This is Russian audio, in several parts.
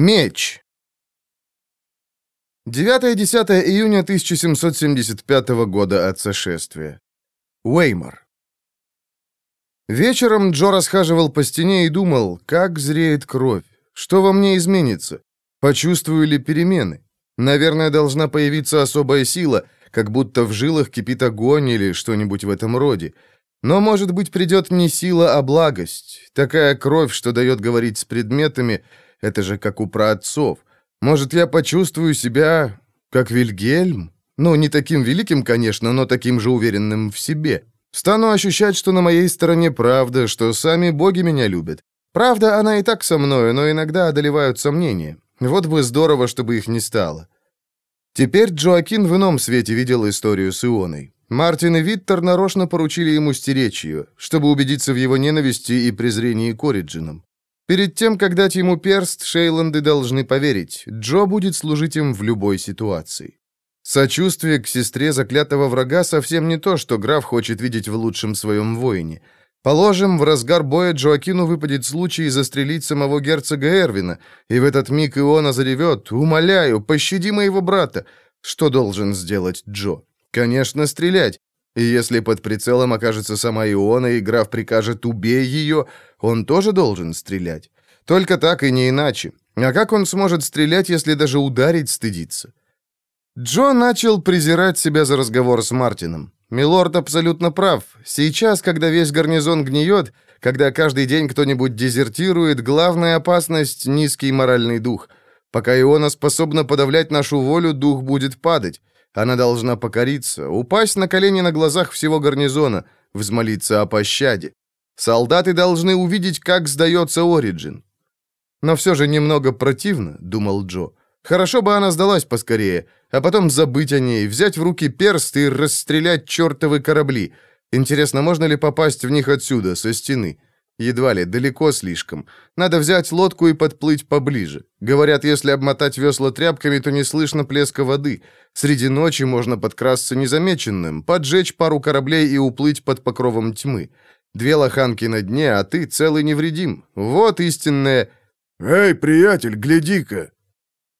Меч. 9-10 июня 1775 года от сошествия. Уэймор. Вечером Джо расхаживал по стене и думал, как зреет кровь, что во мне изменится, почувствую ли перемены. Наверное, должна появиться особая сила, как будто в жилах кипит огонь или что-нибудь в этом роде. Но, может быть, придет не сила, а благость. Такая кровь, что дает говорить с предметами, это же как у праотцов. Может, я почувствую себя как Вильгельм? Ну, не таким великим, конечно, но таким же уверенным в себе. Стану ощущать, что на моей стороне правда, что сами боги меня любят. Правда, она и так со мною, но иногда одолевают сомнения. Вот бы здорово, чтобы их не стало. Теперь Джоакин в ином свете видел историю с Ионой. Мартин и Виттер нарочно поручили ему стеречь ее, чтобы убедиться в его ненависти и презрении к Ориджинам. Перед тем, как дать ему перст, Шейланды должны поверить, Джо будет служить им в любой ситуации. Сочувствие к сестре заклятого врага совсем не то, что граф хочет видеть в лучшем своем воине. Положим, в разгар боя Джоакину выпадет случай застрелить самого герцога Эрвина, и в этот миг Иона заревет «Умоляю, пощади моего брата!» Что должен сделать Джо? Конечно, стрелять. И если под прицелом окажется сама Иона, и граф прикажет «убей ее», он тоже должен стрелять. Только так и не иначе. А как он сможет стрелять, если даже ударить стыдится? Джо начал презирать себя за разговор с Мартином. Милорд абсолютно прав. Сейчас, когда весь гарнизон гниет, когда каждый день кто-нибудь дезертирует, главная опасность — низкий моральный дух. Пока Иона способна подавлять нашу волю, дух будет падать. Она должна покориться, упасть на колени на глазах всего гарнизона, взмолиться о пощаде. Солдаты должны увидеть, как сдается Ориджин. Но все же немного противно, думал Джо. Хорошо бы она сдалась поскорее, а потом забыть о ней, взять в руки перст и расстрелять чертовы корабли. Интересно, можно ли попасть в них отсюда, со стены? Едва ли, далеко слишком. Надо взять лодку и подплыть поближе. Говорят, если обмотать весла тряпками, то не слышно плеска воды. Среди ночи можно подкрасться незамеченным, поджечь пару кораблей и уплыть под покровом тьмы. Две лоханки на дне, а ты целый невредим. Вот истинное... «Эй, приятель, гляди-ка!»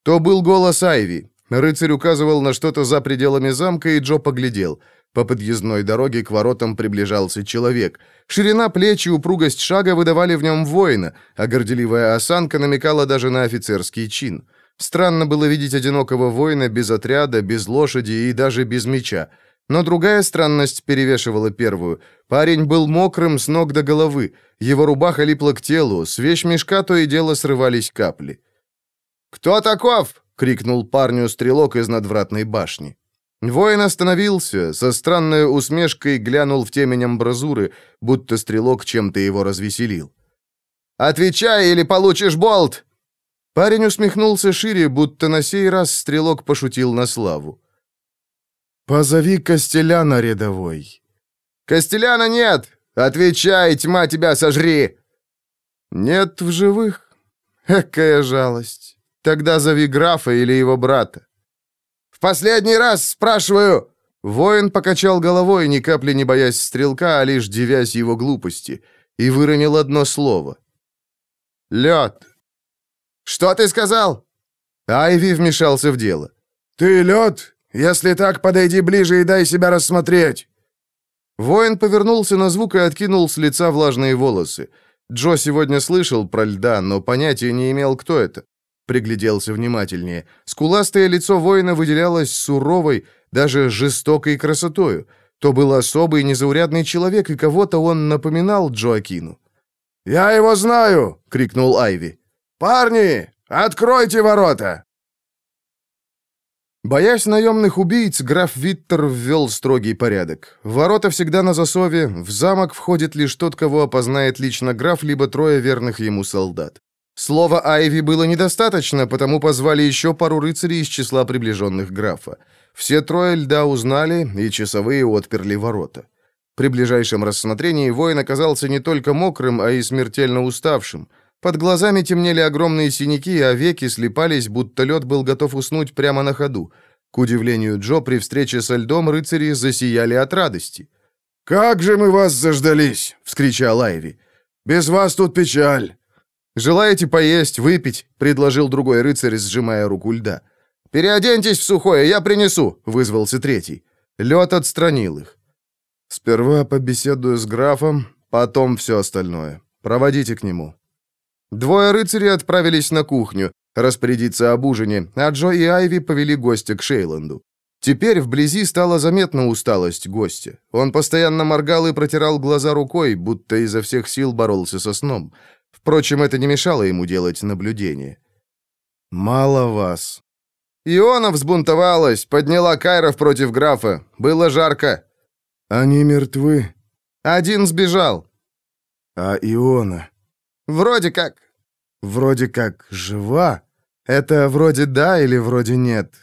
То был голос Айви. Рыцарь указывал на что-то за пределами замка, и Джо поглядел. По подъездной дороге к воротам приближался человек. Ширина плеч и упругость шага выдавали в нем воина, а горделивая осанка намекала даже на офицерский чин. Странно было видеть одинокого воина без отряда, без лошади и даже без меча. Но другая странность перевешивала первую. Парень был мокрым с ног до головы. Его рубаха липла к телу, с вещмешка то и дело срывались капли. «Кто таков?» — крикнул парню стрелок из надвратной башни. Воин остановился, со странной усмешкой глянул в темень амбразуры, будто стрелок чем-то его развеселил. «Отвечай, или получишь болт!» Парень усмехнулся шире, будто на сей раз стрелок пошутил на славу. «Позови Костеляна рядовой». «Костеляна нет! Отвечай, тьма тебя сожри!» «Нет в живых? Какая жалость! Тогда зови графа или его брата». «В последний раз спрашиваю!» Воин покачал головой, ни капли не боясь стрелка, а лишь девясь его глупости, и выронил одно слово. «Лед». «Что ты сказал?» Айви вмешался в дело. «Ты лед? Если так, подойди ближе и дай себя рассмотреть!» Воин повернулся на звук и откинул с лица влажные волосы. Джо сегодня слышал про льда, но понятия не имел, кто это. Пригляделся внимательнее. Скуластое лицо воина выделялось суровой, даже жестокой красотою. То был особый незаурядный человек, и кого-то он напоминал Джоакину. «Я его знаю!» — крикнул Айви. «Парни, откройте ворота!» Боясь наемных убийц, граф Виттер ввел строгий порядок. Ворота всегда на засове, в замок входит лишь тот, кого опознает лично граф, либо трое верных ему солдат. Слова Айви было недостаточно, потому позвали еще пару рыцарей из числа приближенных графа. Все трое льда узнали, и часовые отперли ворота. При ближайшем рассмотрении воин оказался не только мокрым, а и смертельно уставшим. Под глазами темнели огромные синяки, а веки слепались, будто лед был готов уснуть прямо на ходу. К удивлению Джо, при встрече со льдом рыцари засияли от радости. «Как же мы вас заждались!» — вскричал Айви. «Без вас тут печаль!» «Желаете поесть, выпить?» — предложил другой рыцарь, сжимая руку льда. «Переоденьтесь в сухое, я принесу!» — вызвался третий. Лед отстранил их. «Сперва побеседую с графом, потом все остальное. Проводите к нему». Двое рыцарей отправились на кухню, распорядиться об ужине, а Джо и Айви повели гостя к Шейланду. Теперь вблизи стала заметна усталость гостя. Он постоянно моргал и протирал глаза рукой, будто изо всех сил боролся со сном. Впрочем, это не мешало ему делать наблюдение. «Мало вас». Иона взбунтовалась, подняла Кайров против графа. Было жарко. «Они мертвы?» «Один сбежал». «А Иона?» «Вроде как». «Вроде как жива? Это вроде да или вроде нет?»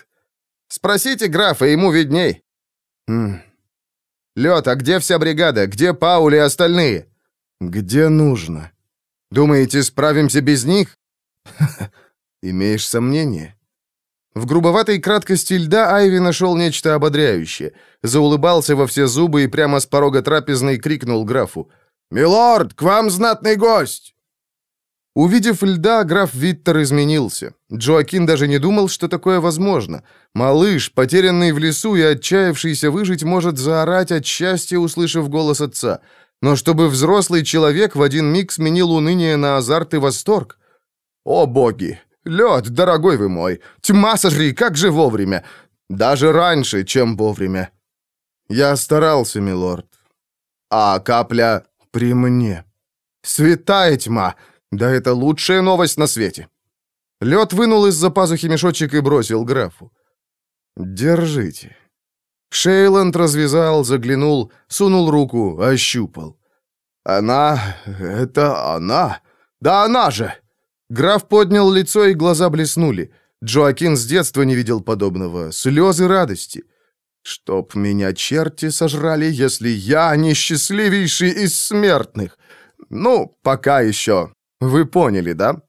«Спросите графа, ему видней». «Хм». «Лед, а где вся бригада? Где Пауль и остальные?» «Где нужно?» Думаете, справимся без них? Имеешь сомнения? В грубоватой краткости льда Айви нашел нечто ободряющее. Заулыбался во все зубы и прямо с порога трапезной крикнул графу. «Милорд, к вам знатный гость!» Увидев льда, граф Виттер изменился. Джоакин даже не думал, что такое возможно. Малыш, потерянный в лесу и отчаявшийся выжить, может заорать от счастья, услышав голос отца — но чтобы взрослый человек в один миг сменил уныние на азарт и восторг. О, боги! Лед, дорогой вы мой! Тьма сожри, как же вовремя! Даже раньше, чем вовремя. Я старался, милорд. А капля при мне. Святая тьма! Да это лучшая новость на свете. Лед вынул из-за пазухи мешочек и бросил графу. «Держите». Шейланд развязал, заглянул, сунул руку, ощупал. «Она... это она? Да она же!» Граф поднял лицо, и глаза блеснули. Джоакин с детства не видел подобного. Слезы радости. «Чтоб меня черти сожрали, если я не счастливейший из смертных!» «Ну, пока еще. Вы поняли, да?»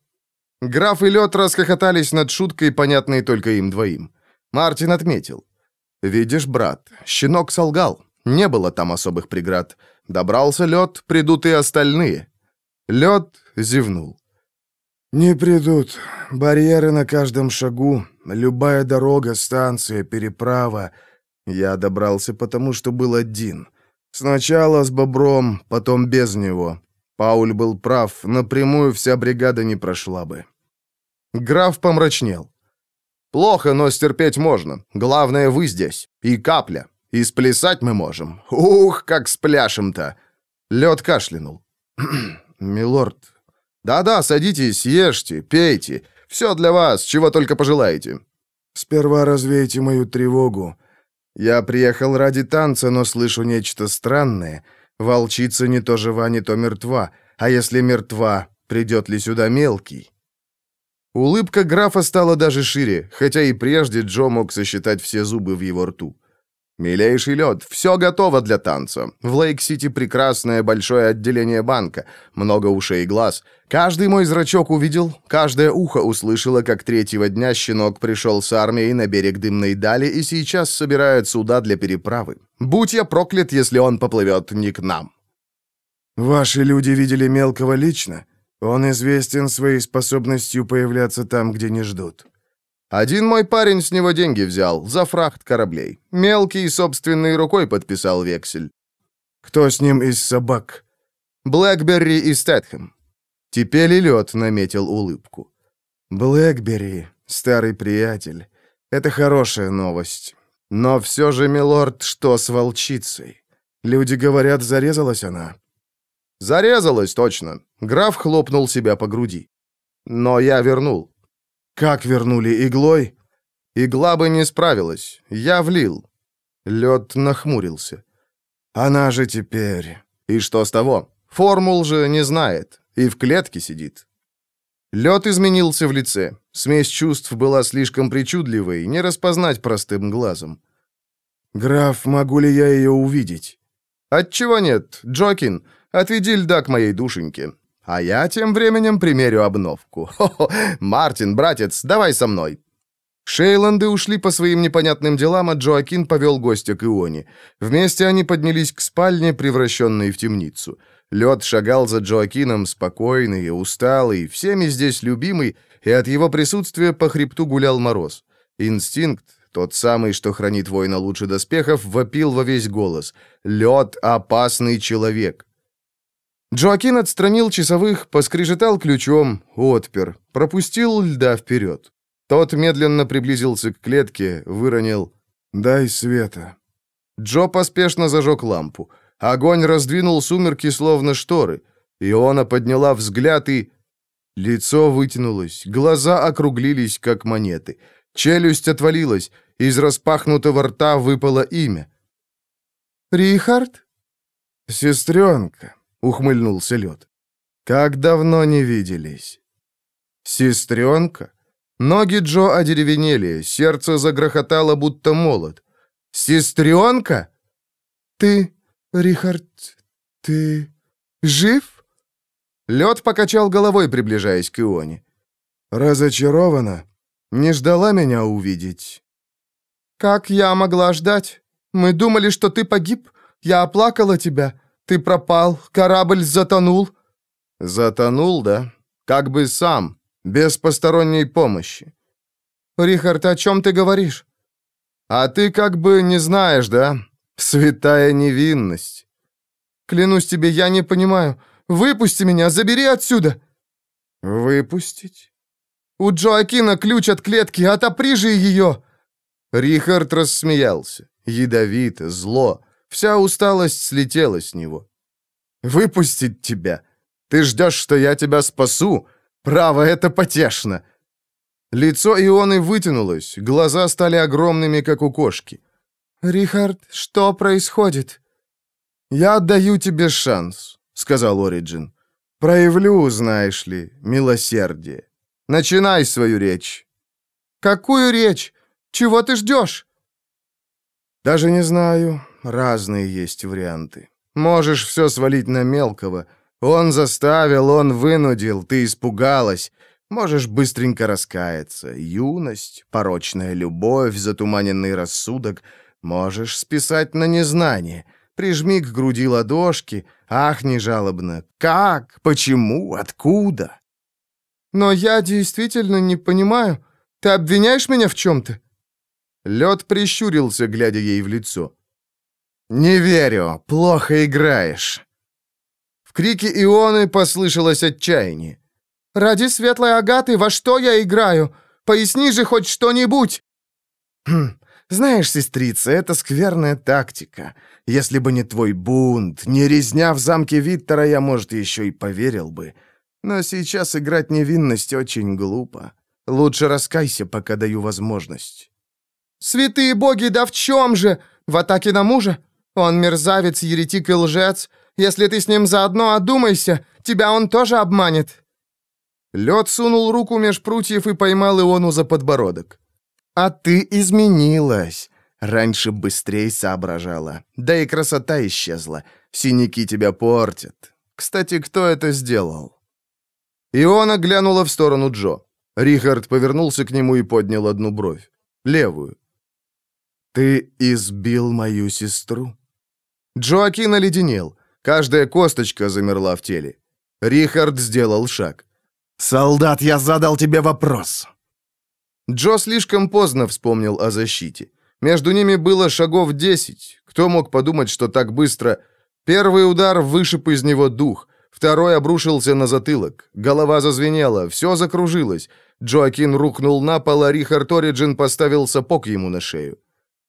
Граф и Лед расхохотались над шуткой, понятной только им двоим. Мартин отметил. «Видишь, брат, щенок солгал. Не было там особых преград. Добрался лед, придут и остальные». Лед зевнул. «Не придут. Барьеры на каждом шагу. Любая дорога, станция, переправа. Я добрался, потому что был один. Сначала с бобром, потом без него. Пауль был прав, напрямую вся бригада не прошла бы». Граф помрачнел. Плохо, но стерпеть можно. Главное, вы здесь. И капля. И сплясать мы можем. Ух, как спляшем-то!» Лед кашлянул. «Милорд». «Да-да, садитесь, ешьте, пейте. Все для вас, чего только пожелаете». «Сперва развейте мою тревогу. Я приехал ради танца, но слышу нечто странное. Волчица не то жива, не то мертва. А если мертва, придет ли сюда мелкий?» Улыбка графа стала даже шире, хотя и прежде Джо мог сосчитать все зубы в его рту. «Милейший лед, все готово для танца. В Лейк-Сити прекрасное большое отделение банка, много ушей и глаз. Каждый мой зрачок увидел, каждое ухо услышало, как третьего дня щенок пришел с армией на берег Дымной Дали и сейчас собирает суда для переправы. Будь я проклят, если он поплывет не к нам». «Ваши люди видели мелкого лично?» Он известен своей способностью появляться там, где не ждут. Один мой парень с него деньги взял, за фрахт кораблей. Мелкий собственной рукой подписал вексель. Кто с ним из собак? Блэкберри и Стэтхэм. Теперь и лед наметил улыбку. Блэкберри, старый приятель. Это хорошая новость. Но все же, милорд, что с волчицей? Люди говорят, зарезалась она. Зарезалась, точно. Граф хлопнул себя по груди. Но я вернул. Как вернули, иглой? Игла бы не справилась. Я влил. Лед нахмурился. Она же теперь... И что с того? Формул же не знает. И в клетке сидит. Лед изменился в лице. Смесь чувств была слишком причудливой, не распознать простым глазом. «Граф, могу ли я ее увидеть?» «Отчего нет? Джокин, Отведи льда к моей душеньке. А я тем временем примерю обновку. Хо-хо, Мартин, братец, давай со мной». Шейланды ушли по своим непонятным делам, а Джоакин повел гостя к Ионе. Вместе они поднялись к спальне, превращенной в темницу. Лед шагал за Джоакином спокойный, усталый, всеми здесь любимый, и от его присутствия по хребту гулял мороз. Инстинкт, тот самый, что хранит воина лучше доспехов, вопил во весь голос. «Лед — опасный человек!» Джоакин отстранил часовых, поскрежетал ключом, отпер, пропустил льда вперед. Тот медленно приблизился к клетке, выронил «Дай света». Джо поспешно зажег лампу. Огонь раздвинул сумерки, словно шторы. Иона подняла взгляд и... Лицо вытянулось, глаза округлились, как монеты. Челюсть отвалилась, из распахнутого рта выпало имя. «Рихард?» «Сестренка», — ухмыльнулся лед. «Как давно не виделись?» «Сестренка?» Ноги Джо одеревенели, сердце загрохотало, будто молот. «Сестренка?» «Ты, Рихард, ты жив?» Лед покачал головой, приближаясь к Ионе. «Разочарована? Не ждала меня увидеть?» «Как я могла ждать? Мы думали, что ты погиб. Я оплакала тебя. Ты пропал, корабль затонул». «Затонул, да? Как бы сам, без посторонней помощи». «Рихард, о чем ты говоришь?» «А ты как бы не знаешь, да? Святая невинность». «Клянусь тебе, я не понимаю. Выпусти меня, забери отсюда!» «Выпустить?» «У Джоакина ключ от клетки, отопри же ее!» Рихард рассмеялся. Ядовито, зло. Вся усталость слетела с него. «Выпустить тебя? Ты ждешь, что я тебя спасу? Право, это потешно!» Лицо Ионы вытянулось, глаза стали огромными, как у кошки. «Рихард, что происходит?» «Я отдаю тебе шанс», — сказал Ориджин. «Проявлю, знаешь ли, милосердие. Начинай свою речь». «Какую речь? Чего ты ждешь?» «Даже не знаю. Разные есть варианты. Можешь все свалить на мелкого. Он заставил, он вынудил, ты испугалась. Можешь быстренько раскаяться. Юность, порочная любовь, затуманенный рассудок. Можешь списать на незнание. Прижми к груди ладошки, ахни жалобно. Как? Почему? Откуда? Но я действительно не понимаю. Ты обвиняешь меня в чем-то? Лед прищурился, глядя ей в лицо. «Не верю, плохо играешь». В крике Ионы послышалось отчаяние. «Ради светлой Агаты, во что я играю? Поясни же хоть что-нибудь!» «Хм, знаешь, сестрица, это скверная тактика. Если бы не твой бунт, не резня в замке Виттера, я, может, еще и поверил бы. Но сейчас играть невинность очень глупо. Лучше раскайся, пока даю возможность». «Святые боги, да в чем же? В атаке на мужа? Он мерзавец, еретик и лжец. Если ты с ним заодно, одумайся, тебя он тоже обманет». Лед сунул руку меж прутьев и поймал Иону за подбородок. «А ты изменилась. Раньше быстрее соображала. Да и красота исчезла. Синяки тебя портят. Кстати, кто это сделал?» Иона глянула в сторону Джо. Рихард повернулся к нему и поднял одну бровь. Левую. «Ты избил мою сестру?» Джоакин оледенел. Каждая косточка замерла в теле. Рихард сделал шаг. «Солдат, я задал тебе вопрос!» Джо слишком поздно вспомнил о защите. Между ними было шагов десять. Кто мог подумать, что так быстро... Первый удар вышиб из него дух. Второй обрушился на затылок. Голова зазвенела, все закружилось. Джоакин рухнул на пол, а Рихард Ориджин поставил сапог ему на шею.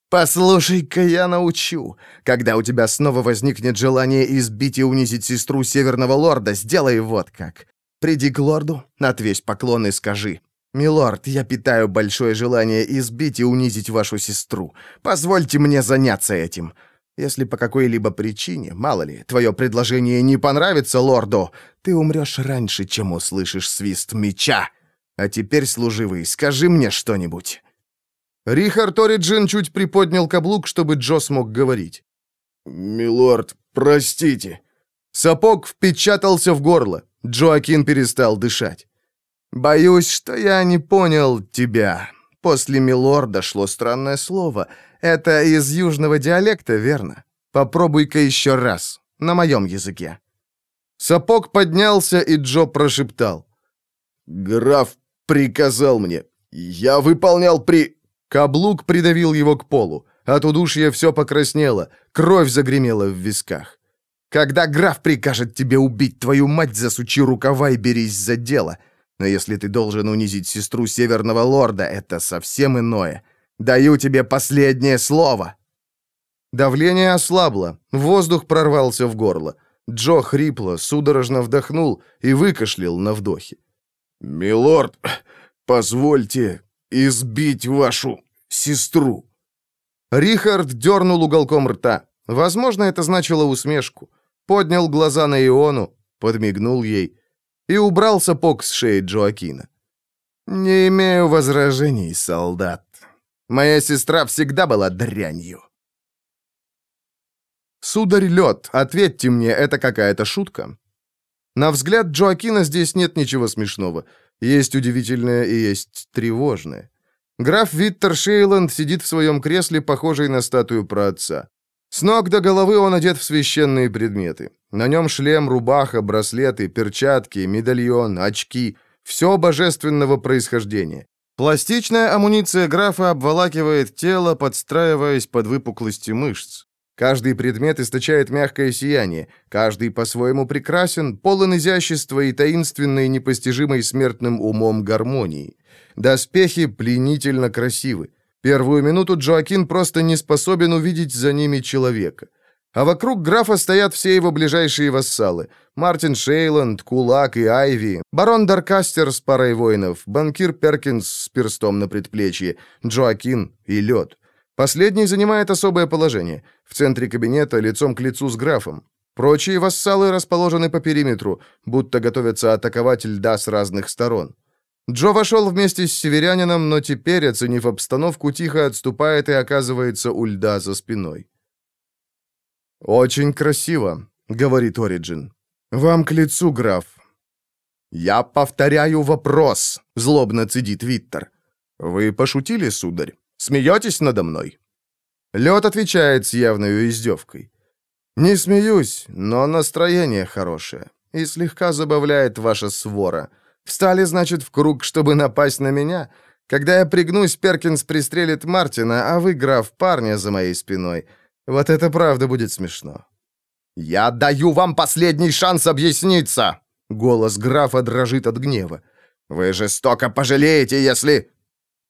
«Послушай-ка, я научу. Когда у тебя снова возникнет желание избить и унизить сестру Северного Лорда, сделай вот как. Приди к лорду, отвесь поклон и скажи. «Милорд, я питаю большое желание избить и унизить вашу сестру. Позвольте мне заняться этим. Если по какой-либо причине, мало ли, твое предложение не понравится лорду, ты умрешь раньше, чем услышишь свист меча. А теперь, служивый, скажи мне что-нибудь». Рихард Ориджин чуть приподнял каблук, чтобы Джо смог говорить. «Милорд, простите». Сапог впечатался в горло. Джоакин перестал дышать. «Боюсь, что я не понял тебя. После милорда шло странное слово. Это из южного диалекта, верно? Попробуй-ка еще раз, на моем языке». Сапог поднялся, и Джо прошептал. «Граф приказал мне. Я выполнял при...» Каблук придавил его к полу. От удушья все покраснело, кровь загремела в висках. «Когда граф прикажет тебе убить твою мать, засучи рукава и берись за дело. Но если ты должен унизить сестру Северного Лорда, это совсем иное. Даю тебе последнее слово!» Давление ослабло, воздух прорвался в горло. Джо хрипло, судорожно вдохнул и выкашлял на вдохе. «Милорд, позвольте избить вашу сестру». Рихард дернул уголком рта. Возможно, это значило усмешку. Поднял глаза на Иону, подмигнул ей и убрал сапог с шеи Джоакина. «Не имею возражений, солдат. Моя сестра всегда была дрянью». «Сударь лед, ответьте мне, это какая-то шутка?» На взгляд Джоакина здесь нет ничего смешного. Есть удивительное и есть тревожное. Граф Виттер Шейланд сидит в своем кресле, похожей на статую праотца. С ног до головы он одет в священные предметы. На нем шлем, рубаха, браслеты, перчатки, медальон, очки. Все божественного происхождения. Пластичная амуниция графа обволакивает тело, подстраиваясь под выпуклости мышц. Каждый предмет источает мягкое сияние, каждый по-своему прекрасен, полон изящества и таинственной, непостижимой смертным умом гармонии. Доспехи пленительно красивы. Первую минуту Джоакин просто не способен увидеть за ними человека. А вокруг графа стоят все его ближайшие вассалы. Мартин Шейланд, Кулак и Айви, барон Даркастер с парой воинов, банкир Перкинс с перстом на предплечье, Джоакин и Лед. Последний занимает особое положение. В центре кабинета, лицом к лицу с графом. Прочие вассалы расположены по периметру, будто готовятся атаковать льда с разных сторон. Джо вошел вместе с северянином, но теперь, оценив обстановку, тихо отступает и оказывается у льда за спиной. «Очень красиво», — говорит Ориджин. «Вам к лицу, граф». «Я повторяю вопрос», — злобно цедит Виттер. «Вы пошутили, сударь? Смеетесь надо мной?» Лед отвечает с явной издевкой. «Не смеюсь, но настроение хорошее, и слегка забавляет ваша свора». Встали, значит, в круг, чтобы напасть на меня? Когда я пригнусь, Перкинс пристрелит Мартина, а вы, граф, парня за моей спиной. Вот это правда будет смешно». «Я даю вам последний шанс объясниться!» Голос графа дрожит от гнева. «Вы жестоко пожалеете, если...»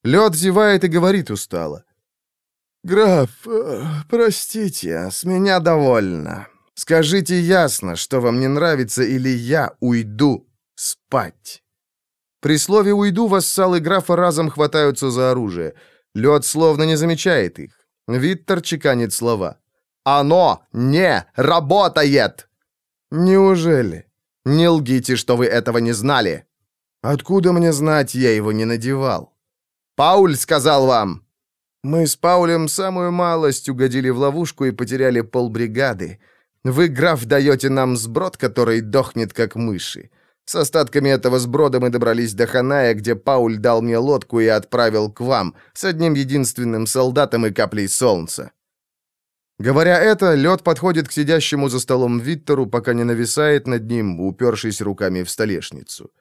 Лед зевает и говорит устало. «Граф, э, простите, с меня довольно. Скажите ясно, что вам не нравится, или я уйду спать». При слове «уйду» вассалы графа разом хватаются за оружие. Лед словно не замечает их. Виттер чеканит слова. «Оно не работает!» «Неужели?» «Не лгите, что вы этого не знали!» «Откуда мне знать, я его не надевал?» «Пауль сказал вам!» «Мы с Паулем самую малость угодили в ловушку и потеряли полбригады. Вы, граф, даете нам сброд, который дохнет, как мыши. С остатками этого сброда мы добрались до Ханая, где Пауль дал мне лодку и отправил к вам, с одним единственным солдатом и каплей солнца. Говоря это, лед подходит к сидящему за столом Виттеру, пока не нависает над ним, упершись руками в столешницу.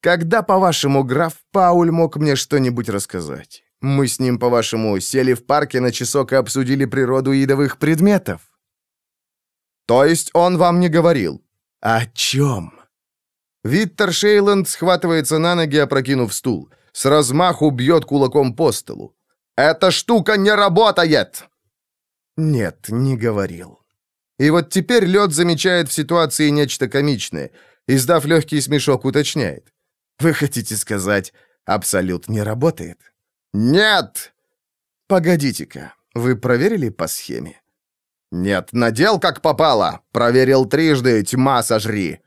«Когда, по-вашему, граф Пауль мог мне что-нибудь рассказать? Мы с ним, по-вашему, сели в парке на часок и обсудили природу едовых предметов?» «То есть он вам не говорил?» «О чем?» Виттер Шейланд схватывается на ноги, опрокинув стул. С размаху бьет кулаком по столу. «Эта штука не работает!» Нет, не говорил. И вот теперь лед замечает в ситуации нечто комичное. Издав легкий смешок, уточняет. «Вы хотите сказать, абсолют не работает?» «Нет!» «Погодите-ка, вы проверили по схеме?» «Нет, надел как попало. Проверил трижды, тьма сожри».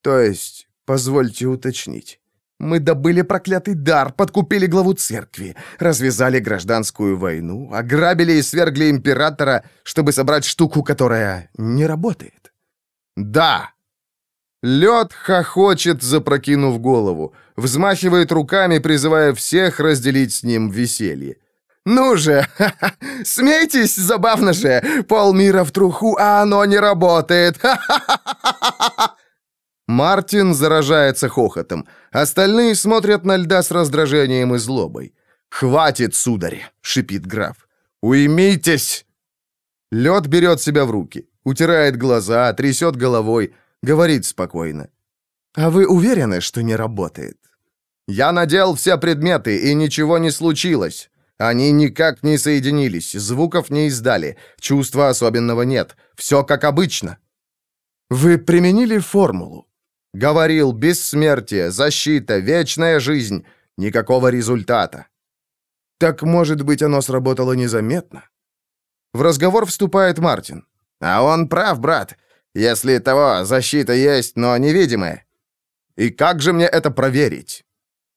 «То есть, позвольте уточнить». Мы добыли проклятый дар, подкупили главу церкви, развязали гражданскую войну, ограбили и свергли императора, чтобы собрать штуку, которая не работает. Да. Лед хохочет, запрокинув голову, взмахивает руками, призывая всех разделить с ним веселье. «Ну же, смейтесь, забавно же! Полмира в труху, а оно не работает! Мартин заражается хохотом. Остальные смотрят на льда с раздражением и злобой. «Хватит, сударь!» — шипит граф. «Уймитесь!» Лед берет себя в руки, утирает глаза, трясет головой, говорит спокойно. «А вы уверены, что не работает?» «Я надел все предметы, и ничего не случилось. Они никак не соединились, звуков не издали, чувства особенного нет. Все как обычно». «Вы применили формулу?» «Говорил, бессмертие, защита, вечная жизнь. Никакого результата». «Так, может быть, оно сработало незаметно?» В разговор вступает Мартин. «А он прав, брат. Если того, защита есть, но невидимая». «И как же мне это проверить?»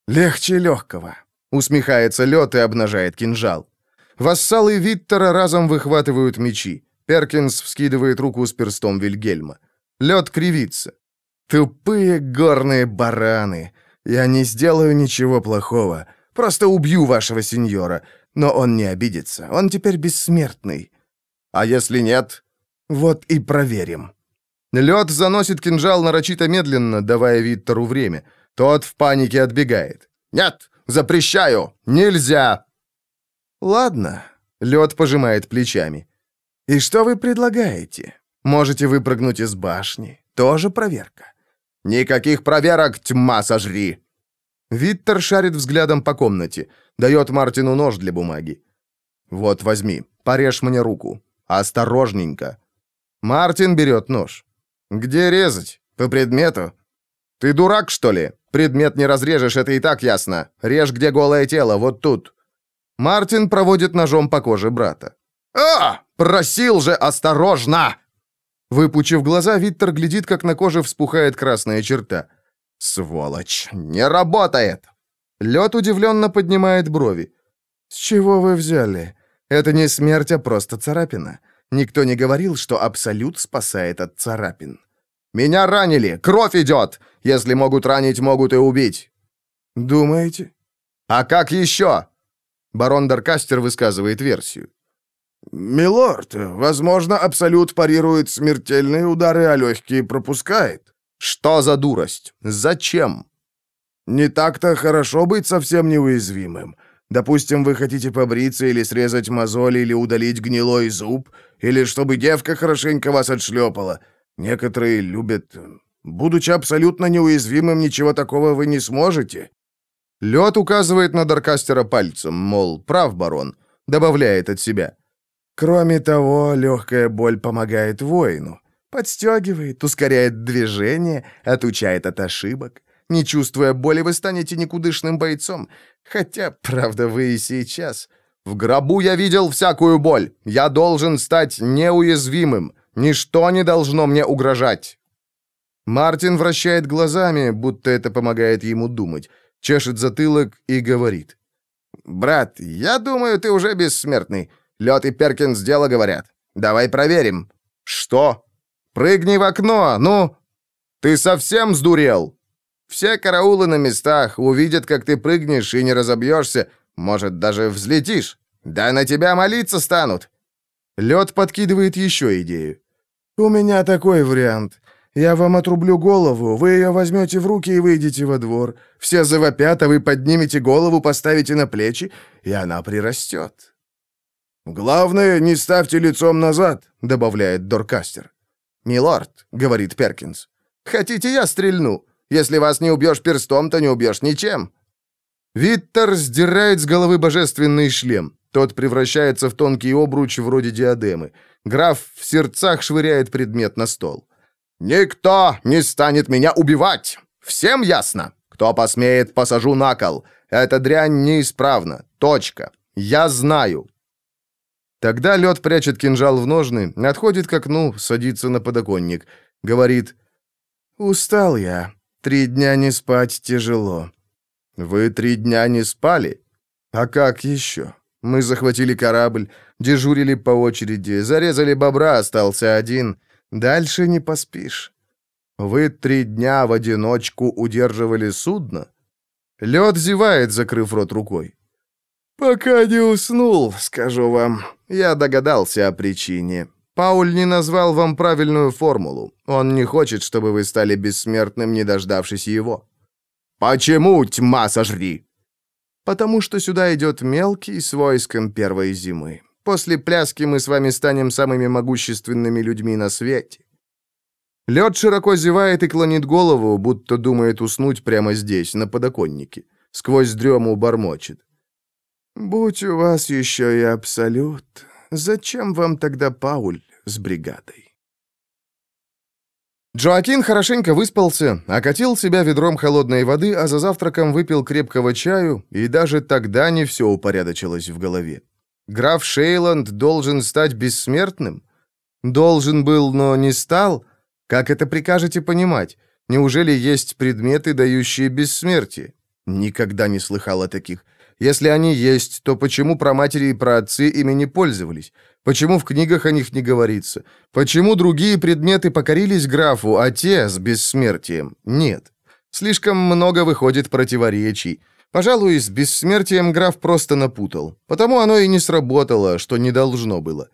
«Легче легкого», — усмехается лед и обнажает кинжал. Вассалы Виттера разом выхватывают мечи. Перкинс вскидывает руку с перстом Вильгельма. Лед кривится. «Тупые горные бараны! Я не сделаю ничего плохого. Просто убью вашего сеньора. Но он не обидится. Он теперь бессмертный. А если нет? Вот и проверим». Лед заносит кинжал нарочито медленно, давая Виттеру время. Тот в панике отбегает. «Нет! Запрещаю! Нельзя!» «Ладно», — лед пожимает плечами. «И что вы предлагаете? Можете выпрыгнуть из башни. Тоже проверка». «Никаких проверок, тьма сожри!» Виттер шарит взглядом по комнате, дает Мартину нож для бумаги. «Вот, возьми, порежь мне руку. Осторожненько». Мартин берет нож. «Где резать? По предмету?» «Ты дурак, что ли? Предмет не разрежешь, это и так ясно. Режь, где голое тело, вот тут». Мартин проводит ножом по коже брата. «А! Просил же, осторожно!» Выпучив глаза, Виттер глядит, как на коже вспухает красная черта. «Сволочь! Не работает!» Лед удивленно поднимает брови. «С чего вы взяли? Это не смерть, а просто царапина. Никто не говорил, что Абсолют спасает от царапин». «Меня ранили! Кровь идет! Если могут ранить, могут и убить!» «Думаете?» «А как еще?» Барон Даркастер высказывает версию. «Милорд, возможно, Абсолют парирует смертельные удары, а легкие пропускает». «Что за дурость? Зачем?» «Не так-то хорошо быть совсем неуязвимым. Допустим, вы хотите побриться или срезать мозоль, или удалить гнилой зуб, или чтобы девка хорошенько вас отшлепала. Некоторые любят... Будучи абсолютно неуязвимым, ничего такого вы не сможете». Лед указывает на Даркастера пальцем, мол, прав барон, добавляет от себя. Кроме того, легкая боль помогает воину. Подстегивает, ускоряет движение, отучает от ошибок. Не чувствуя боли, вы станете никудышным бойцом. Хотя, правда, вы и сейчас. В гробу я видел всякую боль. Я должен стать неуязвимым. Ничто не должно мне угрожать. Мартин вращает глазами, будто это помогает ему думать. Чешет затылок и говорит. «Брат, я думаю, ты уже бессмертный. Лед и Перкинс дело говорят. Давай проверим». «Что?» «Прыгни в окно, ну!» «Ты совсем сдурел?» «Все караулы на местах увидят, как ты прыгнешь и не разобьешься. Может, даже взлетишь. Да на тебя молиться станут». Лед подкидывает еще идею. «У меня такой вариант. Я вам отрублю голову, вы ее возьмете в руки и выйдете во двор. Все завопят, а вы поднимете голову, поставите на плечи, и она прирастет. «Главное, не ставьте лицом назад», — добавляет Доркастер. «Милорд», — говорит Перкинс, — «хотите, я стрельну? Если вас не убьешь перстом, то не убьешь ничем». Виттер сдирает с головы божественный шлем. Тот превращается в тонкий обруч вроде диадемы. Граф в сердцах швыряет предмет на стол. «Никто не станет меня убивать! Всем ясно? Кто посмеет, посажу на кол. Эта дрянь неисправна. Точка. Я знаю. Тогда лед прячет кинжал в ножны, отходит к окну, садится на подоконник. Говорит, «Устал я. Три дня не спать тяжело». «Вы три дня не спали? А как еще? Мы захватили корабль, дежурили по очереди, зарезали бобра, остался один. Дальше не поспишь. Вы три дня в одиночку удерживали судно?» Лед зевает, закрыв рот рукой. «Пока не уснул, скажу вам. Я догадался о причине. Пауль не назвал вам правильную формулу. Он не хочет, чтобы вы стали бессмертным, не дождавшись его». «Почему тьма сожри?» «Потому что сюда идет мелкий с войском первой зимы. После пляски мы с вами станем самыми могущественными людьми на свете». Лед широко зевает и клонит голову, будто думает уснуть прямо здесь, на подоконнике. Сквозь дрему бормочет. «Будь у вас еще и абсолют, зачем вам тогда Пауль с бригадой?» Джоакин хорошенько выспался, окатил себя ведром холодной воды, а за завтраком выпил крепкого чаю, и даже тогда не все упорядочилось в голове. Граф Шейланд должен стать бессмертным? Должен был, но не стал? Как это прикажете понимать? Неужели есть предметы, дающие бессмертие? Никогда не слыхал о таких. Если они есть, то почему про матери и про отцы ими не пользовались? Почему в книгах о них не говорится? Почему другие предметы покорились графу, а те с бессмертием нет? Слишком много выходит противоречий. Пожалуй, с бессмертием граф просто напутал. Потому оно и не сработало, что не должно было.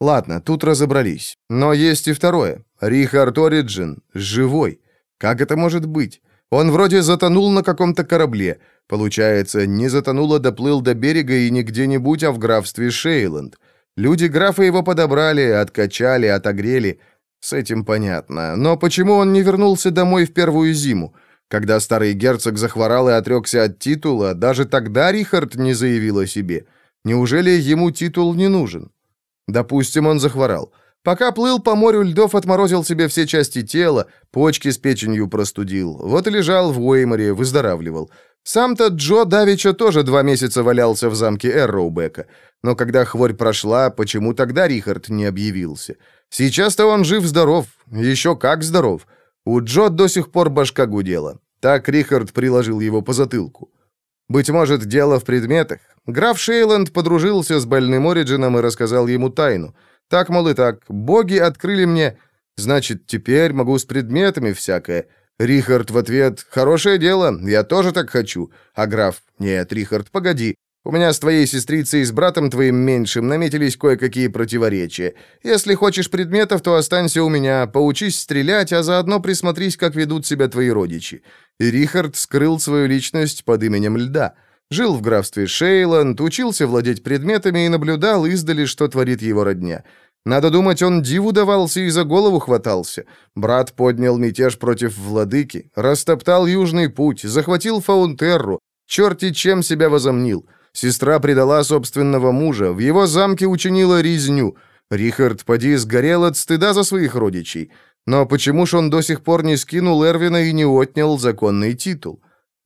Ладно, тут разобрались. Но есть и второе. Рихард Ориджин живой. Как это может быть? Он вроде затонул на каком-то корабле. Получается, не затонул, а доплыл до берега и не где-нибудь, а в графстве Шейланд. Люди графа его подобрали, откачали, отогрели. С этим понятно. Но почему он не вернулся домой в первую зиму? Когда старый герцог захворал и отрекся от титула, даже тогда Рихард не заявил о себе. Неужели ему титул не нужен? Допустим, он захворал. Пока плыл по морю льдов, отморозил себе все части тела, почки с печенью простудил. Вот и лежал в Уэйморе, выздоравливал. Сам-то Джо Давича тоже два месяца валялся в замке Эрроубека. Но когда хворь прошла, почему тогда Рихард не объявился? Сейчас-то он жив-здоров, еще как здоров. У Джо до сих пор башка гудела. Так Рихард приложил его по затылку. Быть может, дело в предметах. Граф Шейланд подружился с больным Ориджином и рассказал ему тайну. Так, мол, и так, боги открыли мне... Значит, теперь могу с предметами всякое. Рихард в ответ «Хорошее дело, я тоже так хочу». А граф «Нет, Рихард, погоди. У меня с твоей сестрицей и с братом твоим меньшим наметились кое-какие противоречия. Если хочешь предметов, то останься у меня, поучись стрелять, а заодно присмотрись, как ведут себя твои родичи». И Рихард скрыл свою личность под именем Льда. Жил в графстве Шейланд, учился владеть предметами и наблюдал издали, что творит его родня. Надо думать, он диву давался и за голову хватался. Брат поднял мятеж против владыки, растоптал южный путь, захватил Фаунтерру, черти чем себя возомнил. Сестра предала собственного мужа, в его замке учинила резню. Рихард, поди, сгорел от стыда за своих родичей. Но почему ж он до сих пор не скинул Эрвина и не отнял законный титул?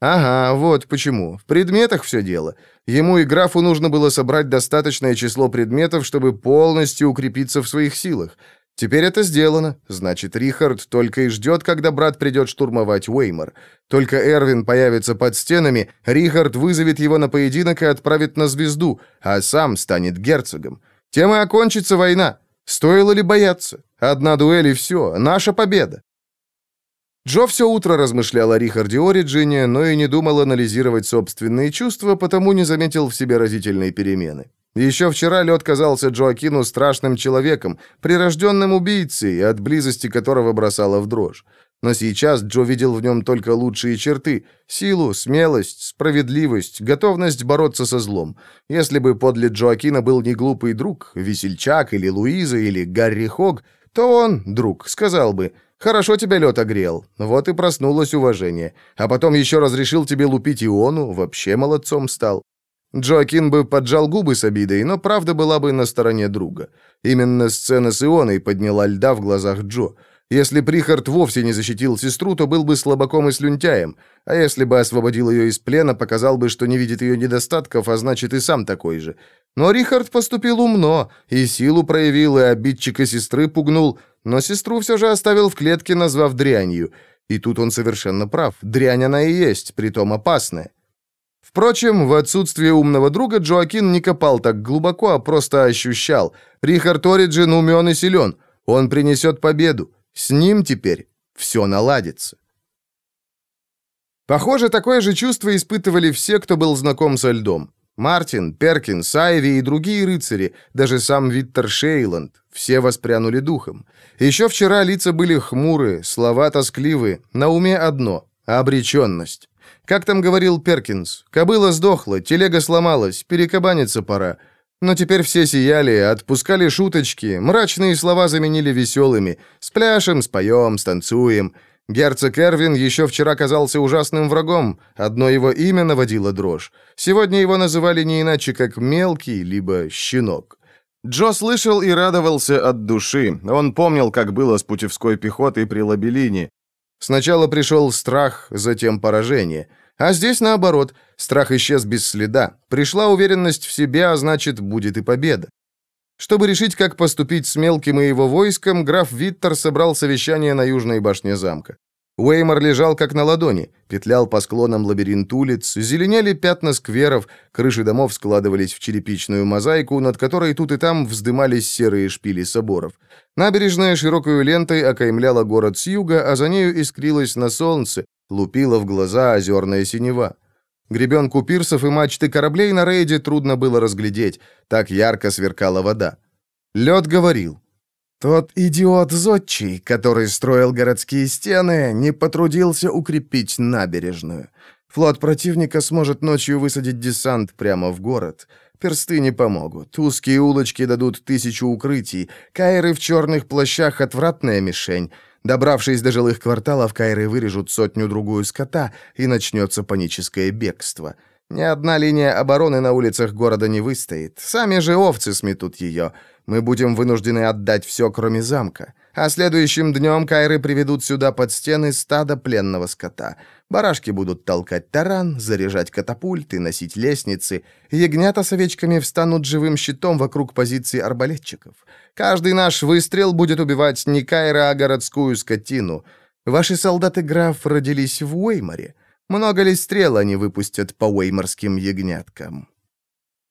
Ага, вот почему. В предметах все дело. Ему и графу нужно было собрать достаточное число предметов, чтобы полностью укрепиться в своих силах. Теперь это сделано. Значит, Рихард только и ждет, когда брат придет штурмовать Уэймор. Только Эрвин появится под стенами, Рихард вызовет его на поединок и отправит на звезду, а сам станет герцогом. Тем и окончится война. Стоило ли бояться? Одна дуэль и все, наша победа. Джо все утро размышлял о Рихарде Ориджине, но и не думал анализировать собственные чувства, потому не заметил в себе разительной перемены. Еще вчера лед казался Джоакину страшным человеком, прирожденным убийцей, от близости которого бросало в дрожь. Но сейчас Джо видел в нем только лучшие черты — силу, смелость, справедливость, готовность бороться со злом. Если бы подле Джоакина был не глупый друг, Весельчак или Луиза или Гарри Хог, то он, друг, сказал бы — Хорошо тебя лед огрел. Вот и проснулось уважение. А потом еще разрешил тебе лупить Иону, вообще молодцом стал. Джоакин бы поджал губы с обидой, но правда была бы на стороне друга. Именно сцена с Ионой подняла льда в глазах Джо. Если Прихард вовсе не защитил сестру, то был бы слабаком и слюнтяем, а если бы освободил ее из плена, показал бы, что не видит ее недостатков, а значит и сам такой же. Но Рихард поступил умно, и силу проявил, и обидчика сестры пугнул, но сестру все же оставил в клетке, назвав дрянью. И тут он совершенно прав, дрянь она и есть, притом опасная. Впрочем, в отсутствие умного друга Джоакин не копал так глубоко, а просто ощущал. Рихард Ориджин умен и силен, он принесет победу. С ним теперь все наладится. Похоже, такое же чувство испытывали все, кто был знаком со льдом. Мартин, Перкинс, Айви и другие рыцари, даже сам Виттер Шейланд, все воспрянули духом. Еще вчера лица были хмурые, слова тоскливые, на уме одно — обреченность. Как там говорил Перкинс, кобыла сдохла, телега сломалась, перекабаниться пора. Но теперь все сияли, отпускали шуточки, мрачные слова заменили веселыми. Спляшем, споем, станцуем. Герцог Эрвин еще вчера казался ужасным врагом, одно его имя наводило дрожь. Сегодня его называли не иначе, как «мелкий», либо «щенок». Джо слышал и радовался от души. Он помнил, как было с путевской пехотой при Лабелине. Сначала пришел страх, затем поражение. А здесь наоборот, страх исчез без следа. Пришла уверенность в себе, а значит, будет и победа. Чтобы решить, как поступить с мелким и его войском, граф Виттер собрал совещание на южной башне замка. Уэймор лежал как на ладони, петлял по склонам лабиринт улиц, зеленели пятна скверов, крыши домов складывались в черепичную мозаику, над которой тут и там вздымались серые шпили соборов. Набережная широкой лентой окаймляла город с юга, а за нею искрилась на солнце, лупила в глаза озерная синева. Гребенку пирсов и мачты кораблей на рейде трудно было разглядеть, так ярко сверкала вода. Лед говорил. «Тот идиот Зодчий, который строил городские стены, не потрудился укрепить набережную. Флот противника сможет ночью высадить десант прямо в город. Персты не помогут. Узкие улочки дадут тысячу укрытий. Кайры в черных плащах — отвратная мишень. Добравшись до жилых кварталов, кайры вырежут сотню-другую скота, и начнется паническое бегство. Ни одна линия обороны на улицах города не выстоит. Сами же овцы сметут ее. Мы будем вынуждены отдать все, кроме замка. А следующим днем кайры приведут сюда под стены стадо пленного скота. Барашки будут толкать таран, заряжать катапульты, носить лестницы. Ягнята с овечками встанут живым щитом вокруг позиций арбалетчиков. Каждый наш выстрел будет убивать не кайра, а городскую скотину. Ваши солдаты, граф, родились в Уэйморе. Много ли стрел они выпустят по уэйморским ягняткам?»